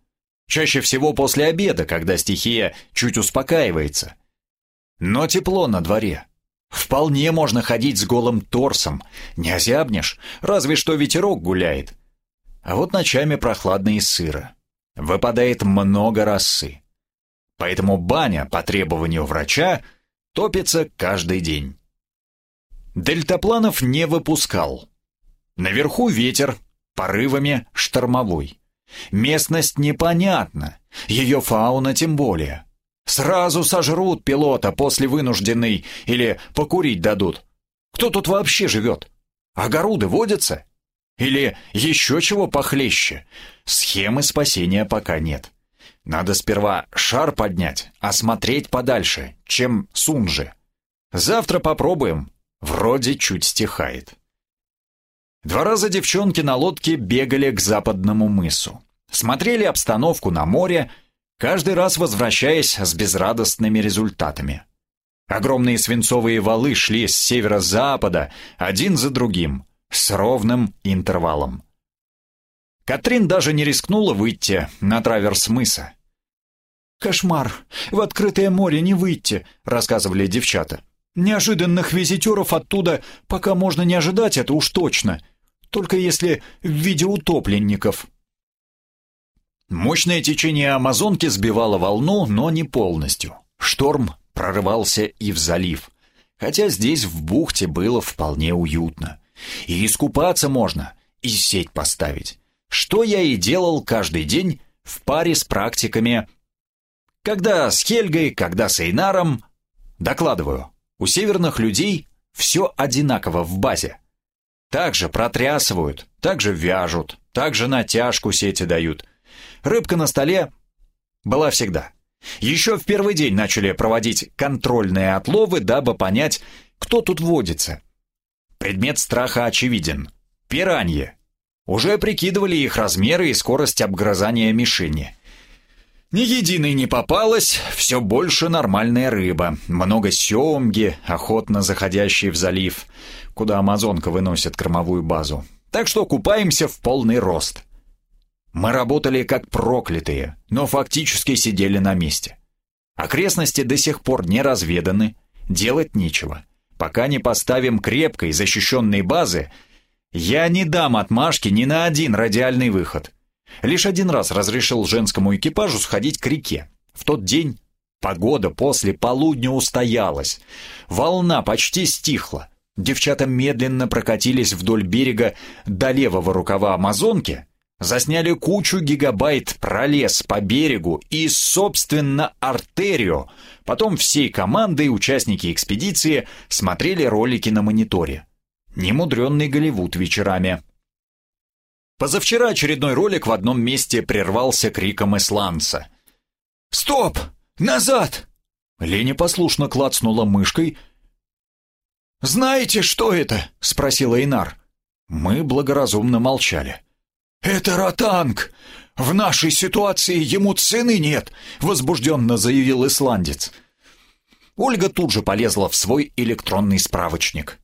Чаще всего после обеда, когда стихия чуть успокаивается. Но тепло на дворе. Вполне можно ходить с голым торсом, не озябнешь, разве что ветерок гуляет. А вот ночами прохладно и сыро. Выпадает много росы. Поэтому баня по требованию врача топится каждый день. Дельтапланов не выпускал. Наверху ветер, порывами штормовой. Местность непонятна, ее фауна тем более. Сразу сожрут пилота после вынужденной или покурить дадут. Кто тут вообще живет? Огороды водятся? Или еще чего похлеще? Схемы спасения пока нет. Надо сперва шар поднять, осмотреть подальше, чем сунжи. Завтра попробуем. Вроде чуть стихает. Два раза девчонки на лодке бегали к западному мысу. Смотрели обстановку на море, каждый раз возвращаясь с безрадостными результатами. Огромные свинцовые валы шли с северо-запада, один за другим, с ровным интервалом. Катрин даже не рискнула выйти на траверс мыса. «Кошмар! В открытое море не выйти!» — рассказывали девчата. «Неожиданных визитеров оттуда пока можно не ожидать, это уж точно. Только если в виде утопленников». Мощное течение Амазонки сбивало волну, но не полностью. Шторм прорывался и в залив. Хотя здесь в бухте было вполне уютно. И искупаться можно, и сеть поставить. Что я и делал каждый день в паре с практиками. Когда с Хельгой, когда с Эйнаром. Докладываю, у северных людей все одинаково в базе. Также протрясывают, также вяжут, также натяжку сети дают. Рыбка на столе была всегда. Еще в первый день начали проводить контрольные отловы, дабы понять, кто тут водится. Предмет страха очевиден. Пираньи. Уже прикидывали их размеры и скорость обгрызания мишени. Ни единой не попалось, все больше нормальная рыба, много семги, охотно заходящие в залив, куда амазонка выносит кормовую базу. Так что купаемся в полный рост. Мы работали как проклятые, но фактически сидели на месте. Окрестности до сих пор не разведаны, делать нечего. Пока не поставим крепкой защищенной базы, я не дам отмашки ни на один радиальный выход. Лишь один раз разрешил женскому экипажу сходить к реке. В тот день погода после полудня устоялась. Волна почти стихла. Девчата медленно прокатились вдоль берега до левого рукава Амазонки, засняли кучу гигабайт пролез по берегу и, собственно, артерию. Потом всей командой участники экспедиции смотрели ролики на мониторе. Немудренный Голливуд вечерами. Позавчера очередной ролик в одном месте прервался криком исландца. «Стоп! Назад!» Леня послушно клацнула мышкой. «Знаете, что это?» — спросила Инар. Мы благоразумно молчали. «Это ротанг! В нашей ситуации ему цены нет!» — возбужденно заявил исландец. Ольга тут же полезла в свой электронный справочник.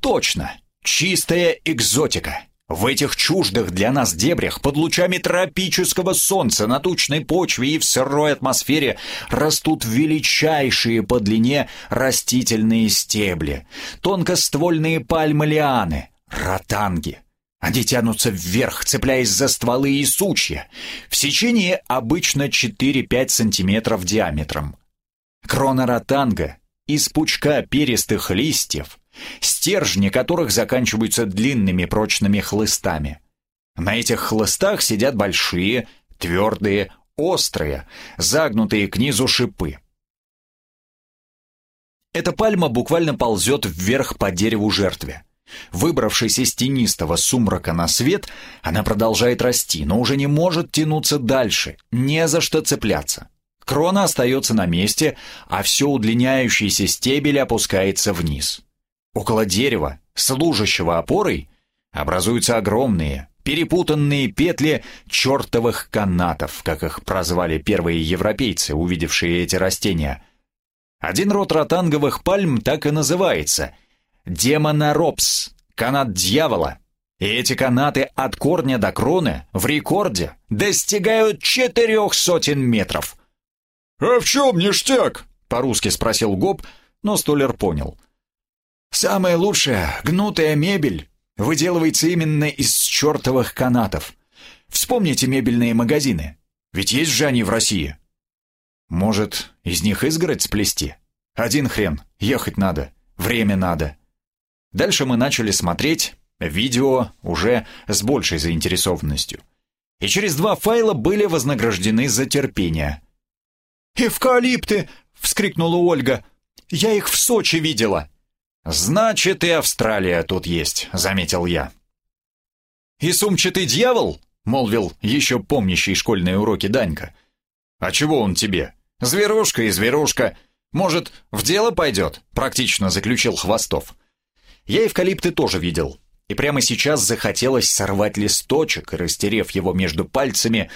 «Точно! Чистая экзотика!» В этих чуждых для нас дебрях под лучами тропического солнца на тучной почве и в сырой атмосфере растут величайшие по длине растительные стебли, тонкоствольные пальмы-лианы, ротанги. Они тянутся вверх, цепляясь за стволы и сучья, в сечении обычно 4-5 сантиметров диаметром. Крона ротанга из пучка перистых листьев стержни которых заканчиваются длинными прочными хлыстами. На этих хлыстах сидят большие, твердые, острые, загнутые к низу шипы. Эта пальма буквально ползет вверх по дереву жертве. Выбравшись из тенистого сумрака на свет, она продолжает расти, но уже не может тянуться дальше, не за что цепляться. Крона остается на месте, а все удлиняющийся стебель опускается вниз. Около дерева, служащего опорой, образуются огромные, перепутанные петли чертовых канатов, как их прозвали первые европейцы, увидевшие эти растения. Один род ротанговых пальм так и называется – демоноропс, канат дьявола. И эти канаты от корня до кроны в рекорде достигают четырех сотен метров. «А в чем ништяк?» – по-русски спросил Гоб, но Столер понял. Самая лучшая гнутая мебель выделывается именно из чертовых канатов. Вспомните мебельные магазины. Ведь есть же они в России. Может, из них изгородь сплести? Один хрен, ехать надо, время надо. Дальше мы начали смотреть видео уже с большей заинтересованностью. И через два файла были вознаграждены за терпение. «Эвкалипты!» — вскрикнула Ольга. «Я их в Сочи видела!» «Значит, и Австралия тут есть», — заметил я. «И сумчатый дьявол?» — молвил еще помнящий школьные уроки Данька. «А чего он тебе? Зверушка и зверушка. Может, в дело пойдет?» — практично заключил Хвостов. Я эвкалипты тоже видел, и прямо сейчас захотелось сорвать листочек растерев его между пальцами,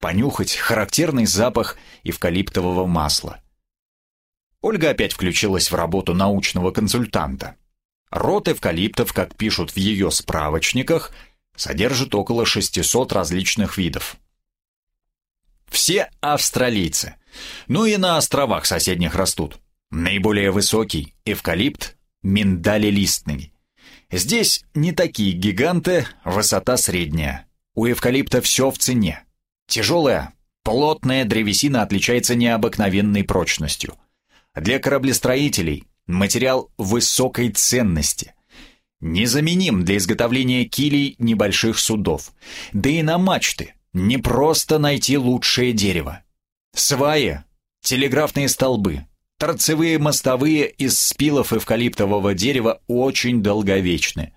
понюхать характерный запах эвкалиптового масла. Ольга опять включилась в работу научного консультанта. Рот эвкалиптов, как пишут в ее справочниках, содержит около 600 различных видов. Все австралийцы. Ну и на островах соседних растут. Наиболее высокий эвкалипт миндалелистный. Здесь не такие гиганты, высота средняя. У эвкалипта все в цене. Тяжелая, плотная древесина отличается необыкновенной прочностью. Для кораблестроителей материал высокой ценности. Незаменим для изготовления килей небольших судов. Да и на мачты не просто найти лучшее дерево. Сваи, телеграфные столбы, торцевые мостовые из спилов эвкалиптового дерева очень долговечны.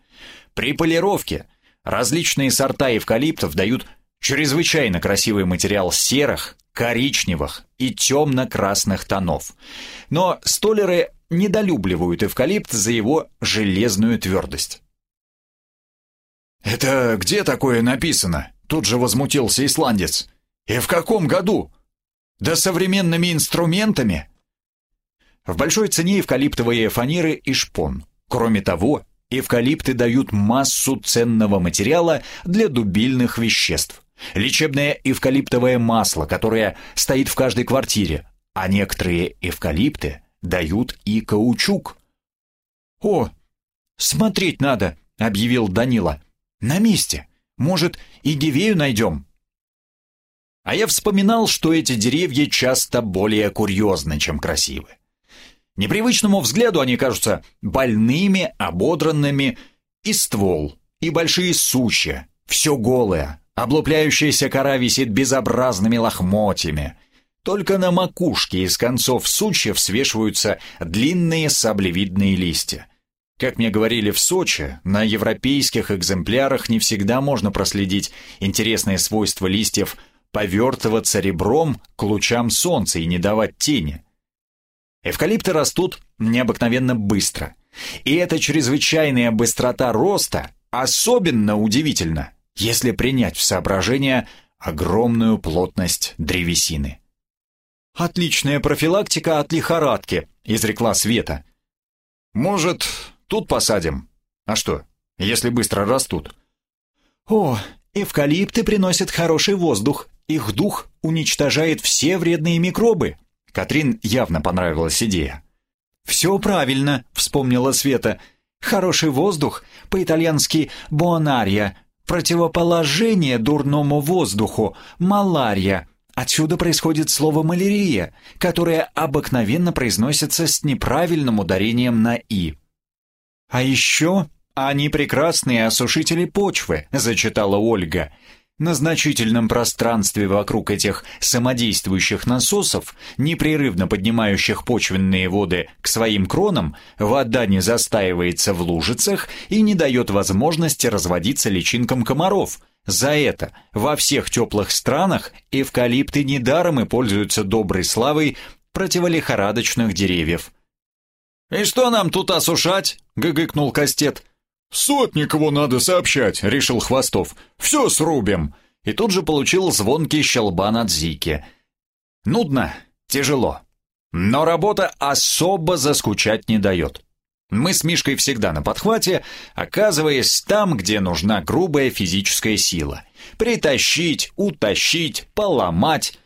При полировке различные сорта эвкалиптов дают чрезвычайно красивый материал серых, коричневых и темно-красных тонов. Но столеры недолюбливают эвкалипт за его железную твердость. «Это где такое написано?» Тут же возмутился исландец. «И в каком году? Да современными инструментами?» В большой цене эвкалиптовые фанеры и шпон. Кроме того, эвкалипты дают массу ценного материала для дубильных веществ. Лечебное эвкалиптовое масло, которое стоит в каждой квартире, а некоторые эвкалипты дают и каучук. «О, смотреть надо», — объявил Данила. «На месте. Может, и дивею найдем?» А я вспоминал, что эти деревья часто более курьезны, чем красивы. Непривычному взгляду они кажутся больными, ободранными, и ствол, и большие сучья, все голое, облупляющаяся кора висит безобразными лохмотьями. Только на макушке из концов сучьев свешиваются длинные саблевидные листья. Как мне говорили в Сочи, на европейских экземплярах не всегда можно проследить интересные свойства листьев повертываться ребром к лучам солнца и не давать тени. Эвкалипты растут необыкновенно быстро. И эта чрезвычайная быстрота роста особенно удивительна, если принять в соображение огромную плотность древесины. «Отличная профилактика от лихорадки», — изрекла Света. «Может, тут посадим? А что, если быстро растут?» «О, эвкалипты приносят хороший воздух. Их дух уничтожает все вредные микробы», Катрин явно понравилась идея. «Все правильно», — вспомнила Света. «Хороший воздух, по-итальянски «буонария», противоположение дурному воздуху, малария. Отсюда происходит слово «малярия», которое обыкновенно произносится с неправильным ударением на «и». «А еще они прекрасные осушители почвы», — зачитала Ольга. На значительном пространстве вокруг этих самодействующих насосов, непрерывно поднимающих почвенные воды к своим кронам, вода не застаивается в лужицах и не дает возможности разводиться личинкам комаров. За это во всех теплых странах эвкалипты недаром и пользуются доброй славой противолихорадочных деревьев. «И что нам тут осушать?» — гыгыкнул Кастет. «Сотникову надо сообщать», — решил Хвостов. «Все срубим». И тут же получил звонкий щелбан от Зики. Нудно, тяжело. Но работа особо заскучать не дает. Мы с Мишкой всегда на подхвате, оказываясь там, где нужна грубая физическая сила. Притащить, утащить, поломать.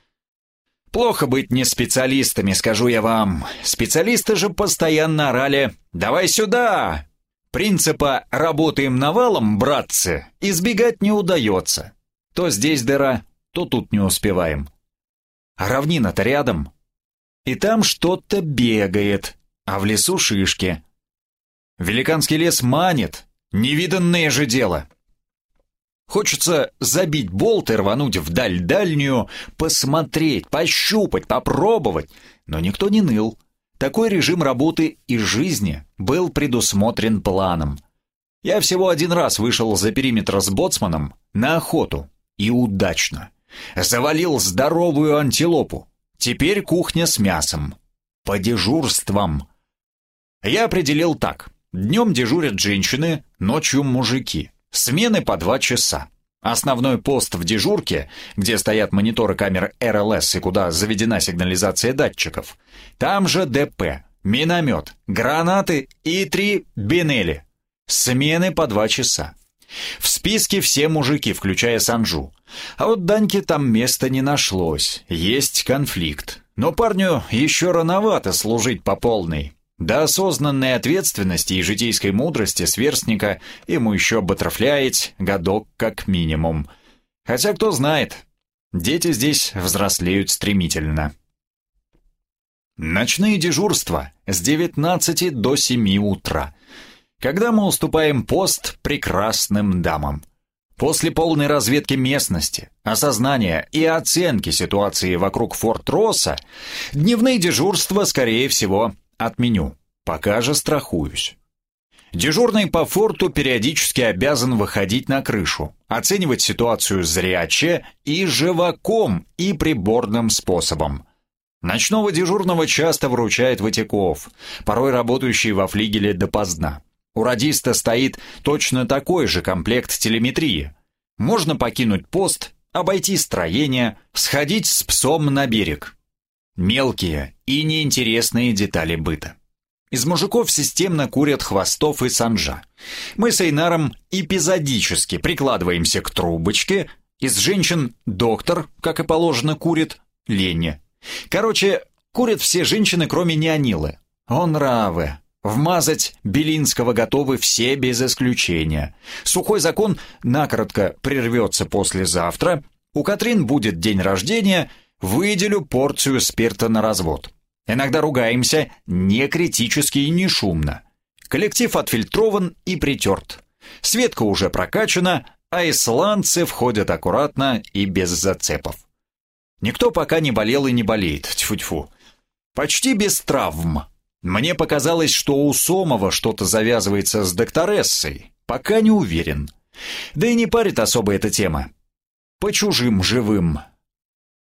Плохо быть не специалистами, скажу я вам. Специалисты же постоянно орали «Давай сюда! Принципа «работаем навалом, братцы» избегать не удается. То здесь дыра, то тут не успеваем. А равнина-то рядом. И там что-то бегает, а в лесу шишки. Великанский лес манит, невиданное же дело. Хочется забить болт и рвануть вдаль дальнюю, посмотреть, пощупать, попробовать, но никто не ныл. Такой режим работы и жизни был предусмотрен планом. Я всего один раз вышел за периметр с боцманом на охоту. И удачно. Завалил здоровую антилопу. Теперь кухня с мясом. По дежурствам. Я определил так. Днем дежурят женщины, ночью мужики. Смены по два часа. Основной пост в дежурке, где стоят мониторы камер РЛС и куда заведена сигнализация датчиков. Там же ДП, миномет, гранаты и три бинели. Смены по два часа. В списке все мужики, включая Санжу. А вот Даньке там места не нашлось. Есть конфликт. Но парню еще рановато служить по полной. До осознанной ответственности и житейской мудрости сверстника ему еще батрафляет годок как минимум. Хотя кто знает, дети здесь взрослеют стремительно. Ночные дежурства с 19 до 7 утра, когда мы уступаем пост прекрасным дамам. После полной разведки местности, осознания и оценки ситуации вокруг Форт Росса, дневные дежурства, скорее всего, отменю. Пока же страхуюсь. Дежурный по форту периодически обязан выходить на крышу, оценивать ситуацию зряче и живаком и приборным способом. Ночного дежурного часто вручает Ватяков, порой работающий во флигеле допоздна. У радиста стоит точно такой же комплект телеметрии. Можно покинуть пост, обойти строение, сходить с псом на берег. Мелкие и неинтересные детали быта. Из мужиков системно курят Хвостов и Санжа. Мы с Эйнаром эпизодически прикладываемся к трубочке. Из женщин доктор, как и положено, курит Леня. Короче, курят все женщины, кроме Неонилы. Он равы. Вмазать Белинского готовы все без исключения. Сухой закон накоротко прервется послезавтра. У Катрин будет день рождения. Выделю порцию спирта на развод. Иногда ругаемся не критически и не шумно. Коллектив отфильтрован и притерт. Светка уже прокачана, а исландцы входят аккуратно и без зацепов. Никто пока не болел и не болеет, тьфу-тьфу. Почти без травм. Мне показалось, что у Сомова что-то завязывается с докторессой. Пока не уверен. Да и не парит особо эта тема. По чужим живым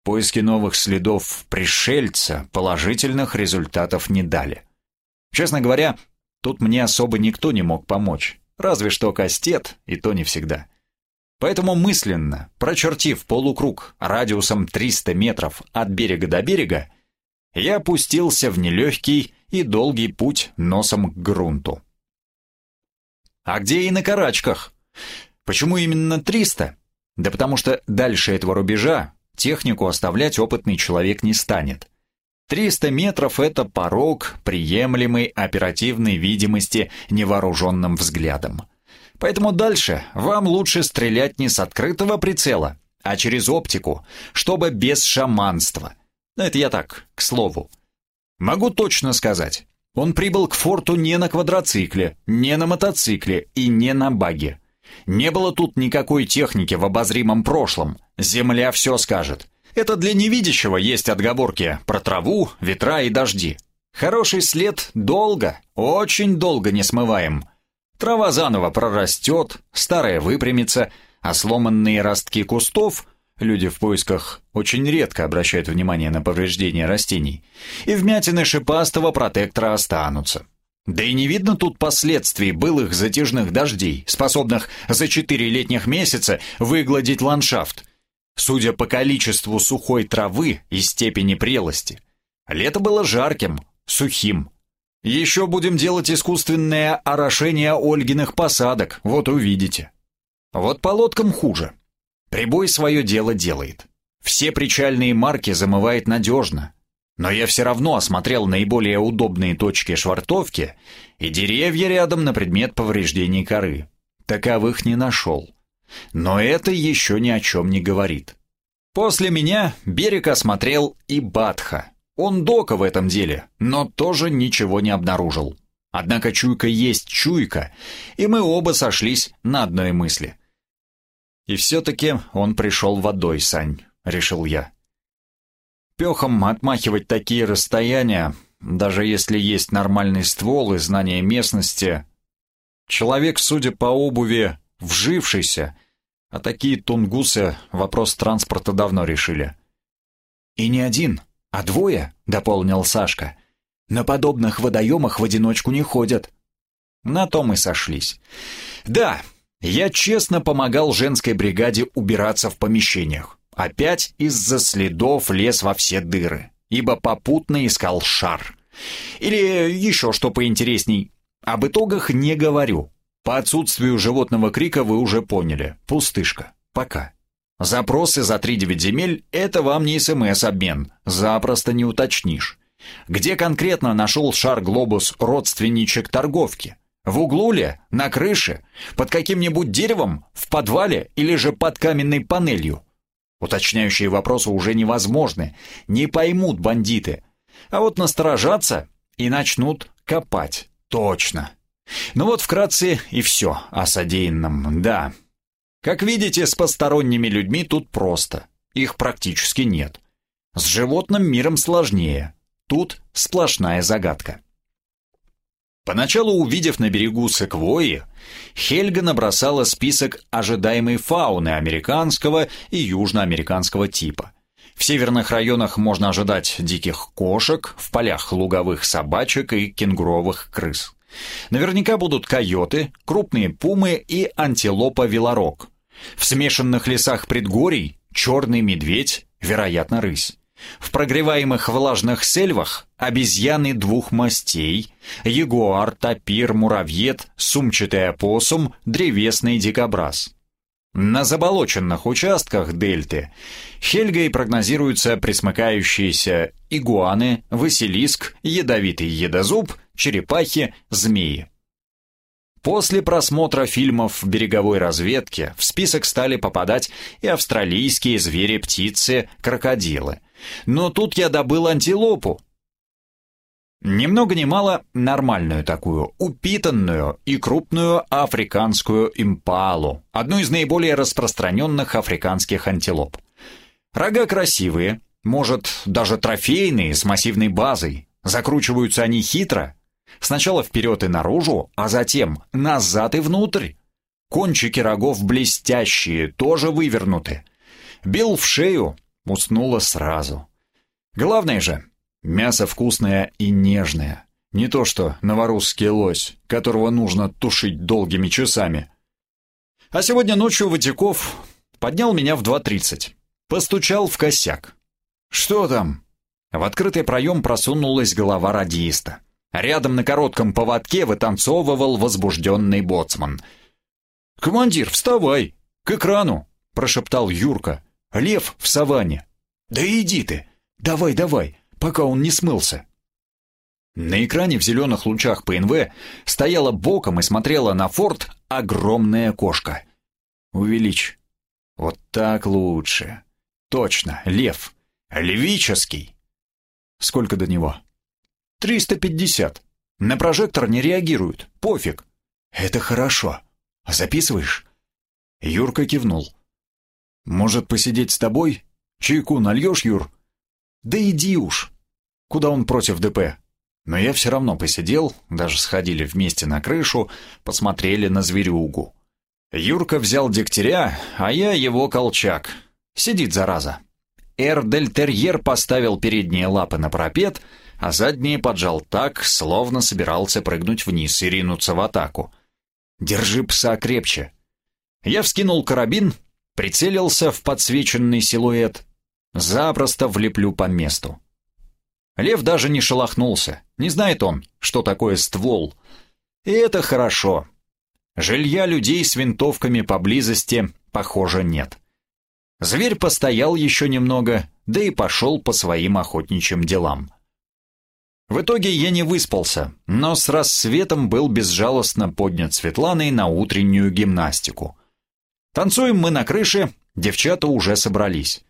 Поиски новых следов пришельца положительных результатов не дали. Честно говоря, тут мне особо никто не мог помочь, разве что Кастет, и то не всегда. Поэтому мысленно, прочертив полукруг радиусом 300 метров от берега до берега, я опустился в нелегкий и долгий путь носом к грунту. А где и на карачках? Почему именно 300? Да потому что дальше этого рубежа Технику оставлять опытный человек не станет. 300 метров – это порог приемлемой оперативной видимости невооруженным взглядом. Поэтому дальше вам лучше стрелять не с открытого прицела, а через оптику, чтобы без шаманства. Это я так, к слову. Могу точно сказать, он прибыл к форту не на квадроцикле, не на мотоцикле и не на баге. Не было тут никакой техники в обозримом прошлом. Земля все скажет. Это для невидящего есть отговорки про траву, ветра и дожди. Хороший след долго, очень долго не смываем. Трава заново прорастет, старая выпрямится, а сломанные ростки кустов люди в поисках очень редко обращают внимание на повреждения растений, и вмятины шипастого протектора останутся. Да и не видно тут последствий былых затяжных дождей, способных за четыре летних месяца выгладить ландшафт. Судя по количеству сухой травы и степени прелости. Лето было жарким, сухим. Еще будем делать искусственное орошение Ольгиных посадок, вот увидите. Вот по лодкам хуже. Прибой свое дело делает. Все причальные марки замывает надежно, но я все равно осмотрел наиболее удобные точки швартовки и деревья рядом на предмет повреждений коры. Таковых не нашел. Но это еще ни о чем не говорит. После меня берег осмотрел и Батха. Он дока в этом деле, но тоже ничего не обнаружил. Однако чуйка есть чуйка, и мы оба сошлись на одной мысли. «И все-таки он пришел водой, Сань», — решил я. Пехом отмахивать такие расстояния, даже если есть нормальный ствол и знание местности. Человек, судя по обуви, вжившийся, а такие тунгусы вопрос транспорта давно решили. «И не один, а двое», — дополнил Сашка. «На подобных водоемах в одиночку не ходят». На том и сошлись. Да, я честно помогал женской бригаде убираться в помещениях. Опять из-за следов лез во все дыры, ибо попутно искал шар. Или еще что поинтересней. Об итогах не говорю. По отсутствию животного крика вы уже поняли. Пустышка. Пока. Запросы за 3-9 земель — это вам не СМС-обмен. Запросто не уточнишь. Где конкретно нашел шар-глобус родственничек торговки? В углу ли? На крыше? Под каким-нибудь деревом? В подвале? Или же под каменной панелью? Уточняющие вопросы уже невозможны. Не поймут бандиты. А вот насторожатся и начнут копать. Точно. Ну вот вкратце и все о содеянном, да. Как видите, с посторонними людьми тут просто. Их практически нет. С животным миром сложнее. Тут сплошная загадка. Поначалу, увидев на берегу секвойи, Хельга набросала список ожидаемой фауны американского и южноамериканского типа. В северных районах можно ожидать диких кошек, в полях луговых собачек и кенгуровых крыс. Наверняка будут койоты, крупные пумы и антилопа-велорог. В смешанных лесах предгорий черный медведь, вероятно, рысь. В прогреваемых влажных сельвах обезьяны двух мастей, ягуар, тапир, муравьед, сумчатый опоссум, древесный дикобраз. На заболоченных участках дельты Хельгой прогнозируются присмыкающиеся игуаны, василиск, ядовитый едозуб, черепахи, змеи. После просмотра фильмов береговой разведки в список стали попадать и австралийские звери-птицы, крокодилы. Но тут я добыл антилопу, ни много ни мало нормальную такую, упитанную и крупную африканскую импалу, одну из наиболее распространенных африканских антилоп. Рога красивые, может, даже трофейные, с массивной базой. Закручиваются они хитро. Сначала вперед и наружу, а затем назад и внутрь. Кончики рогов блестящие, тоже вывернуты. Бил в шею, уснула сразу. Главное же, Мясо вкусное и нежное. Не то что новорусский лось, которого нужно тушить долгими часами. А сегодня ночью Ватяков поднял меня в 2.30. Постучал в косяк. «Что там?» В открытый проем просунулась голова радиста. Рядом на коротком поводке вытанцовывал возбужденный боцман. «Командир, вставай! К экрану!» — прошептал Юрка. «Лев в саванне!» «Да иди ты! Давай, давай! пока он не смылся. На экране в зеленых лучах ПНВ стояла боком и смотрела на форт огромная кошка. «Увеличь. Вот так лучше. Точно, лев. Левический. Сколько до него?» «Триста пятьдесят. На прожектор не реагируют. Пофиг. Это хорошо. Записываешь?» Юрка кивнул. «Может, посидеть с тобой? Чайку нальешь, Юр?» «Да иди уж куда он против ДП. Но я все равно посидел, даже сходили вместе на крышу, посмотрели на зверюгу. Юрка взял дегтяря, а я его колчак. Сидит, зараза. Эр-дель-терьер поставил передние лапы на пропет, а задние поджал так, словно собирался прыгнуть вниз и ринуться в атаку. «Держи пса крепче». Я вскинул карабин, прицелился в подсвеченный силуэт. Запросто влеплю по месту. Лев даже не шелохнулся. Не знает он, что такое ствол. И это хорошо. Жилья людей с винтовками поблизости, похоже, нет. Зверь постоял еще немного, да и пошел по своим охотничьим делам. В итоге я не выспался, но с рассветом был безжалостно поднят Светланой на утреннюю гимнастику. Танцуем мы на крыше, девчата уже собрались.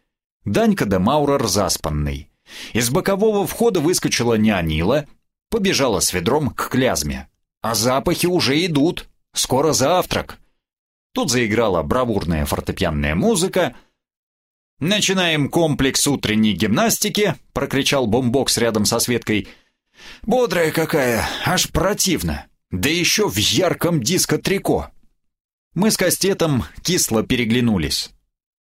Данька да Маурер заспанный. Из бокового входа выскочила нянила, побежала с ведром к клязме. А запахи уже идут, скоро завтрак. Тут заиграла бравурная фортепианная музыка. «Начинаем комплекс утренней гимнастики», — прокричал бомбокс рядом со Светкой. «Бодрая какая, аж противно. Да еще в ярком диско-трико». Мы с Кастетом кисло переглянулись.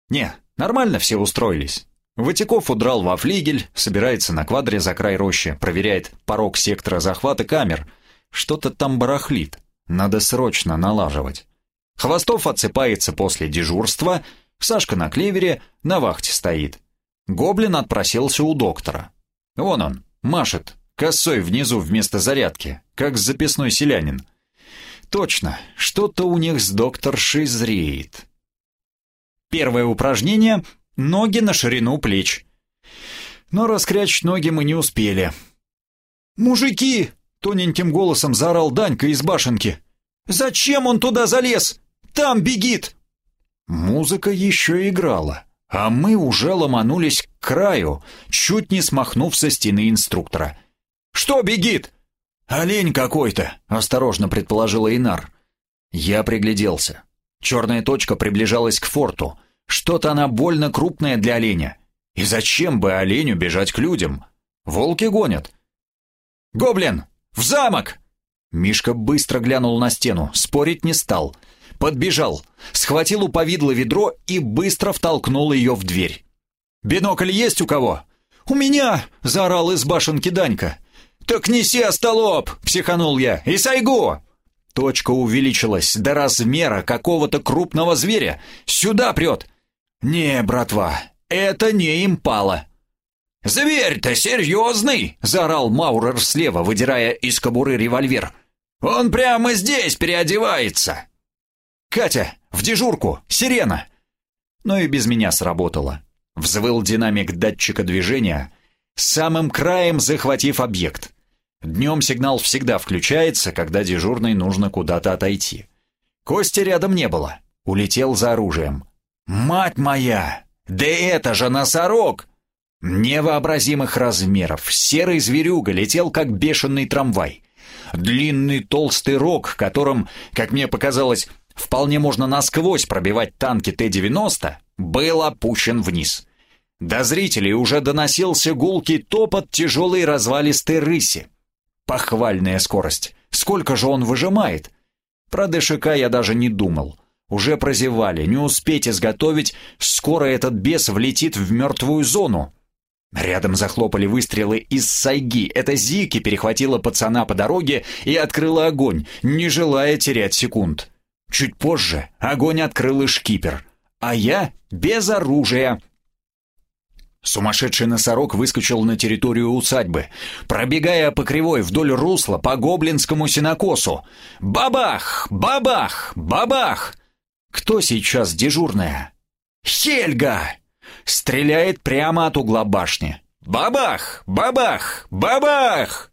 «Не, нормально все устроились. Ватяков удрал во флигель, собирается на квадре за край рощи, проверяет порог сектора захвата камер. Что-то там барахлит. Надо срочно налаживать. Хвостов отсыпается после дежурства, Сашка на клевере на вахте стоит. Гоблин отпросился у доктора. Вон он, машет, косой внизу вместо зарядки, как записной селянин. Точно, что-то у них с докторшей зреет. Первое упражнение — ноги на ширину плеч. Но раскрячь ноги мы не успели. «Мужики!» — тоненьким голосом заорал Данька из башенки. «Зачем он туда залез? Там бегит!» Музыка еще играла, а мы уже ломанулись к краю, чуть не смахнув со стены инструктора. «Что бегит?» «Олень какой-то», — осторожно предположила Инар. Я пригляделся. Черная точка приближалась к форту. Что-то она больно крупная для оленя. И зачем бы оленю бежать к людям? Волки гонят. «Гоблин! В замок!» Мишка быстро глянул на стену, спорить не стал. Подбежал, схватил у повидла ведро и быстро втолкнул ее в дверь. «Бинокль есть у кого?» «У меня!» — заорал из башенки Данька. «Так неси, остолоп!» — психанул я. «И сайгу!» Точка увеличилась до размера какого-то крупного зверя. «Сюда прет!» «Не, братва, это не импала!» «Зверь-то серьезный!» — заорал Маурер слева, выдирая из кобуры револьвер. «Он прямо здесь переодевается!» «Катя, в дежурку! Сирена!» Но и без меня сработало. Взвыл динамик датчика движения, самым краем захватив объект. Днем сигнал всегда включается, когда дежурный нужно куда-то отойти. Кости рядом не было. Улетел за оружием. «Мать моя! Да это же носорог!» Невообразимых размеров, серый зверюга летел как бешеный трамвай. Длинный толстый рог, которым, как мне показалось, вполне можно насквозь пробивать танки Т-90, был опущен вниз. До зрителей уже доносился гулкий топот тяжелой развалистой рыси. Похвальная скорость. Сколько же он выжимает? Про ДШК я даже не думал. Уже прозевали, не успеть изготовить, скоро этот бес влетит в мертвую зону. Рядом захлопали выстрелы из сайги. Это Зики перехватила пацана по дороге и открыла огонь, не желая терять секунд. Чуть позже огонь открыл и шкипер, а я без оружия. Сумасшедший носорог выскочил на территорию усадьбы, пробегая по кривой вдоль русла по гоблинскому синокосу. Бабах! Бабах! Бабах! Кто сейчас дежурная? Хельга! Стреляет прямо от угла башни. Бабах! Бабах! Бабах!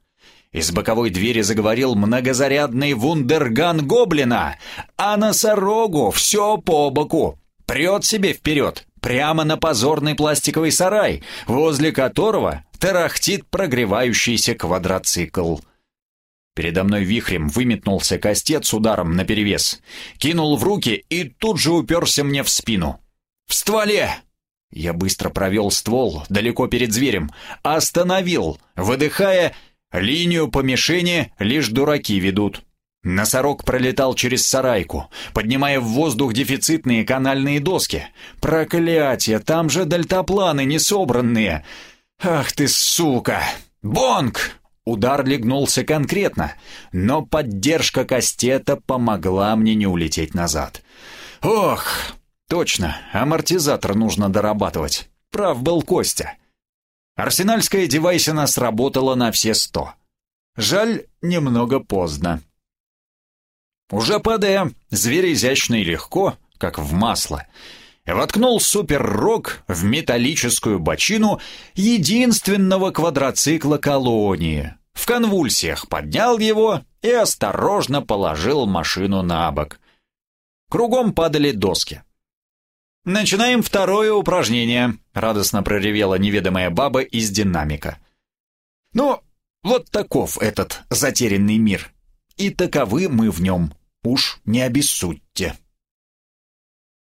Из боковой двери заговорил многозарядный вундерган гоблина, а носорогу все по боку. Прет себе вперед, прямо на позорный пластиковый сарай, возле которого тарахтит прогревающийся квадроцикл. Передо мной вихрем выметнулся костец с ударом наперевес, кинул в руки и тут же уперся мне в спину. «В стволе!» Я быстро провел ствол далеко перед зверем, остановил, выдыхая, линию по мишени лишь дураки ведут. Носорог пролетал через сарайку, поднимая в воздух дефицитные канальные доски. Проклятие, там же дельтапланы не собранные. Ах ты сука! Бонг! Удар легнулся конкретно, но поддержка кастета помогла мне не улететь назад. Ох, точно, амортизатор нужно дорабатывать. Прав был Костя. Арсенальская девайсина сработала на все сто. Жаль, немного поздно. Уже падая, зверь изящно и легко, как в масло, воткнул супер-рок в металлическую бочину единственного квадроцикла колонии. В конвульсиях поднял его и осторожно положил машину на бок. Кругом падали доски. «Начинаем второе упражнение», — радостно проревела неведомая баба из динамика. «Ну, вот таков этот затерянный мир, и таковы мы в нем». Уж не обессудьте.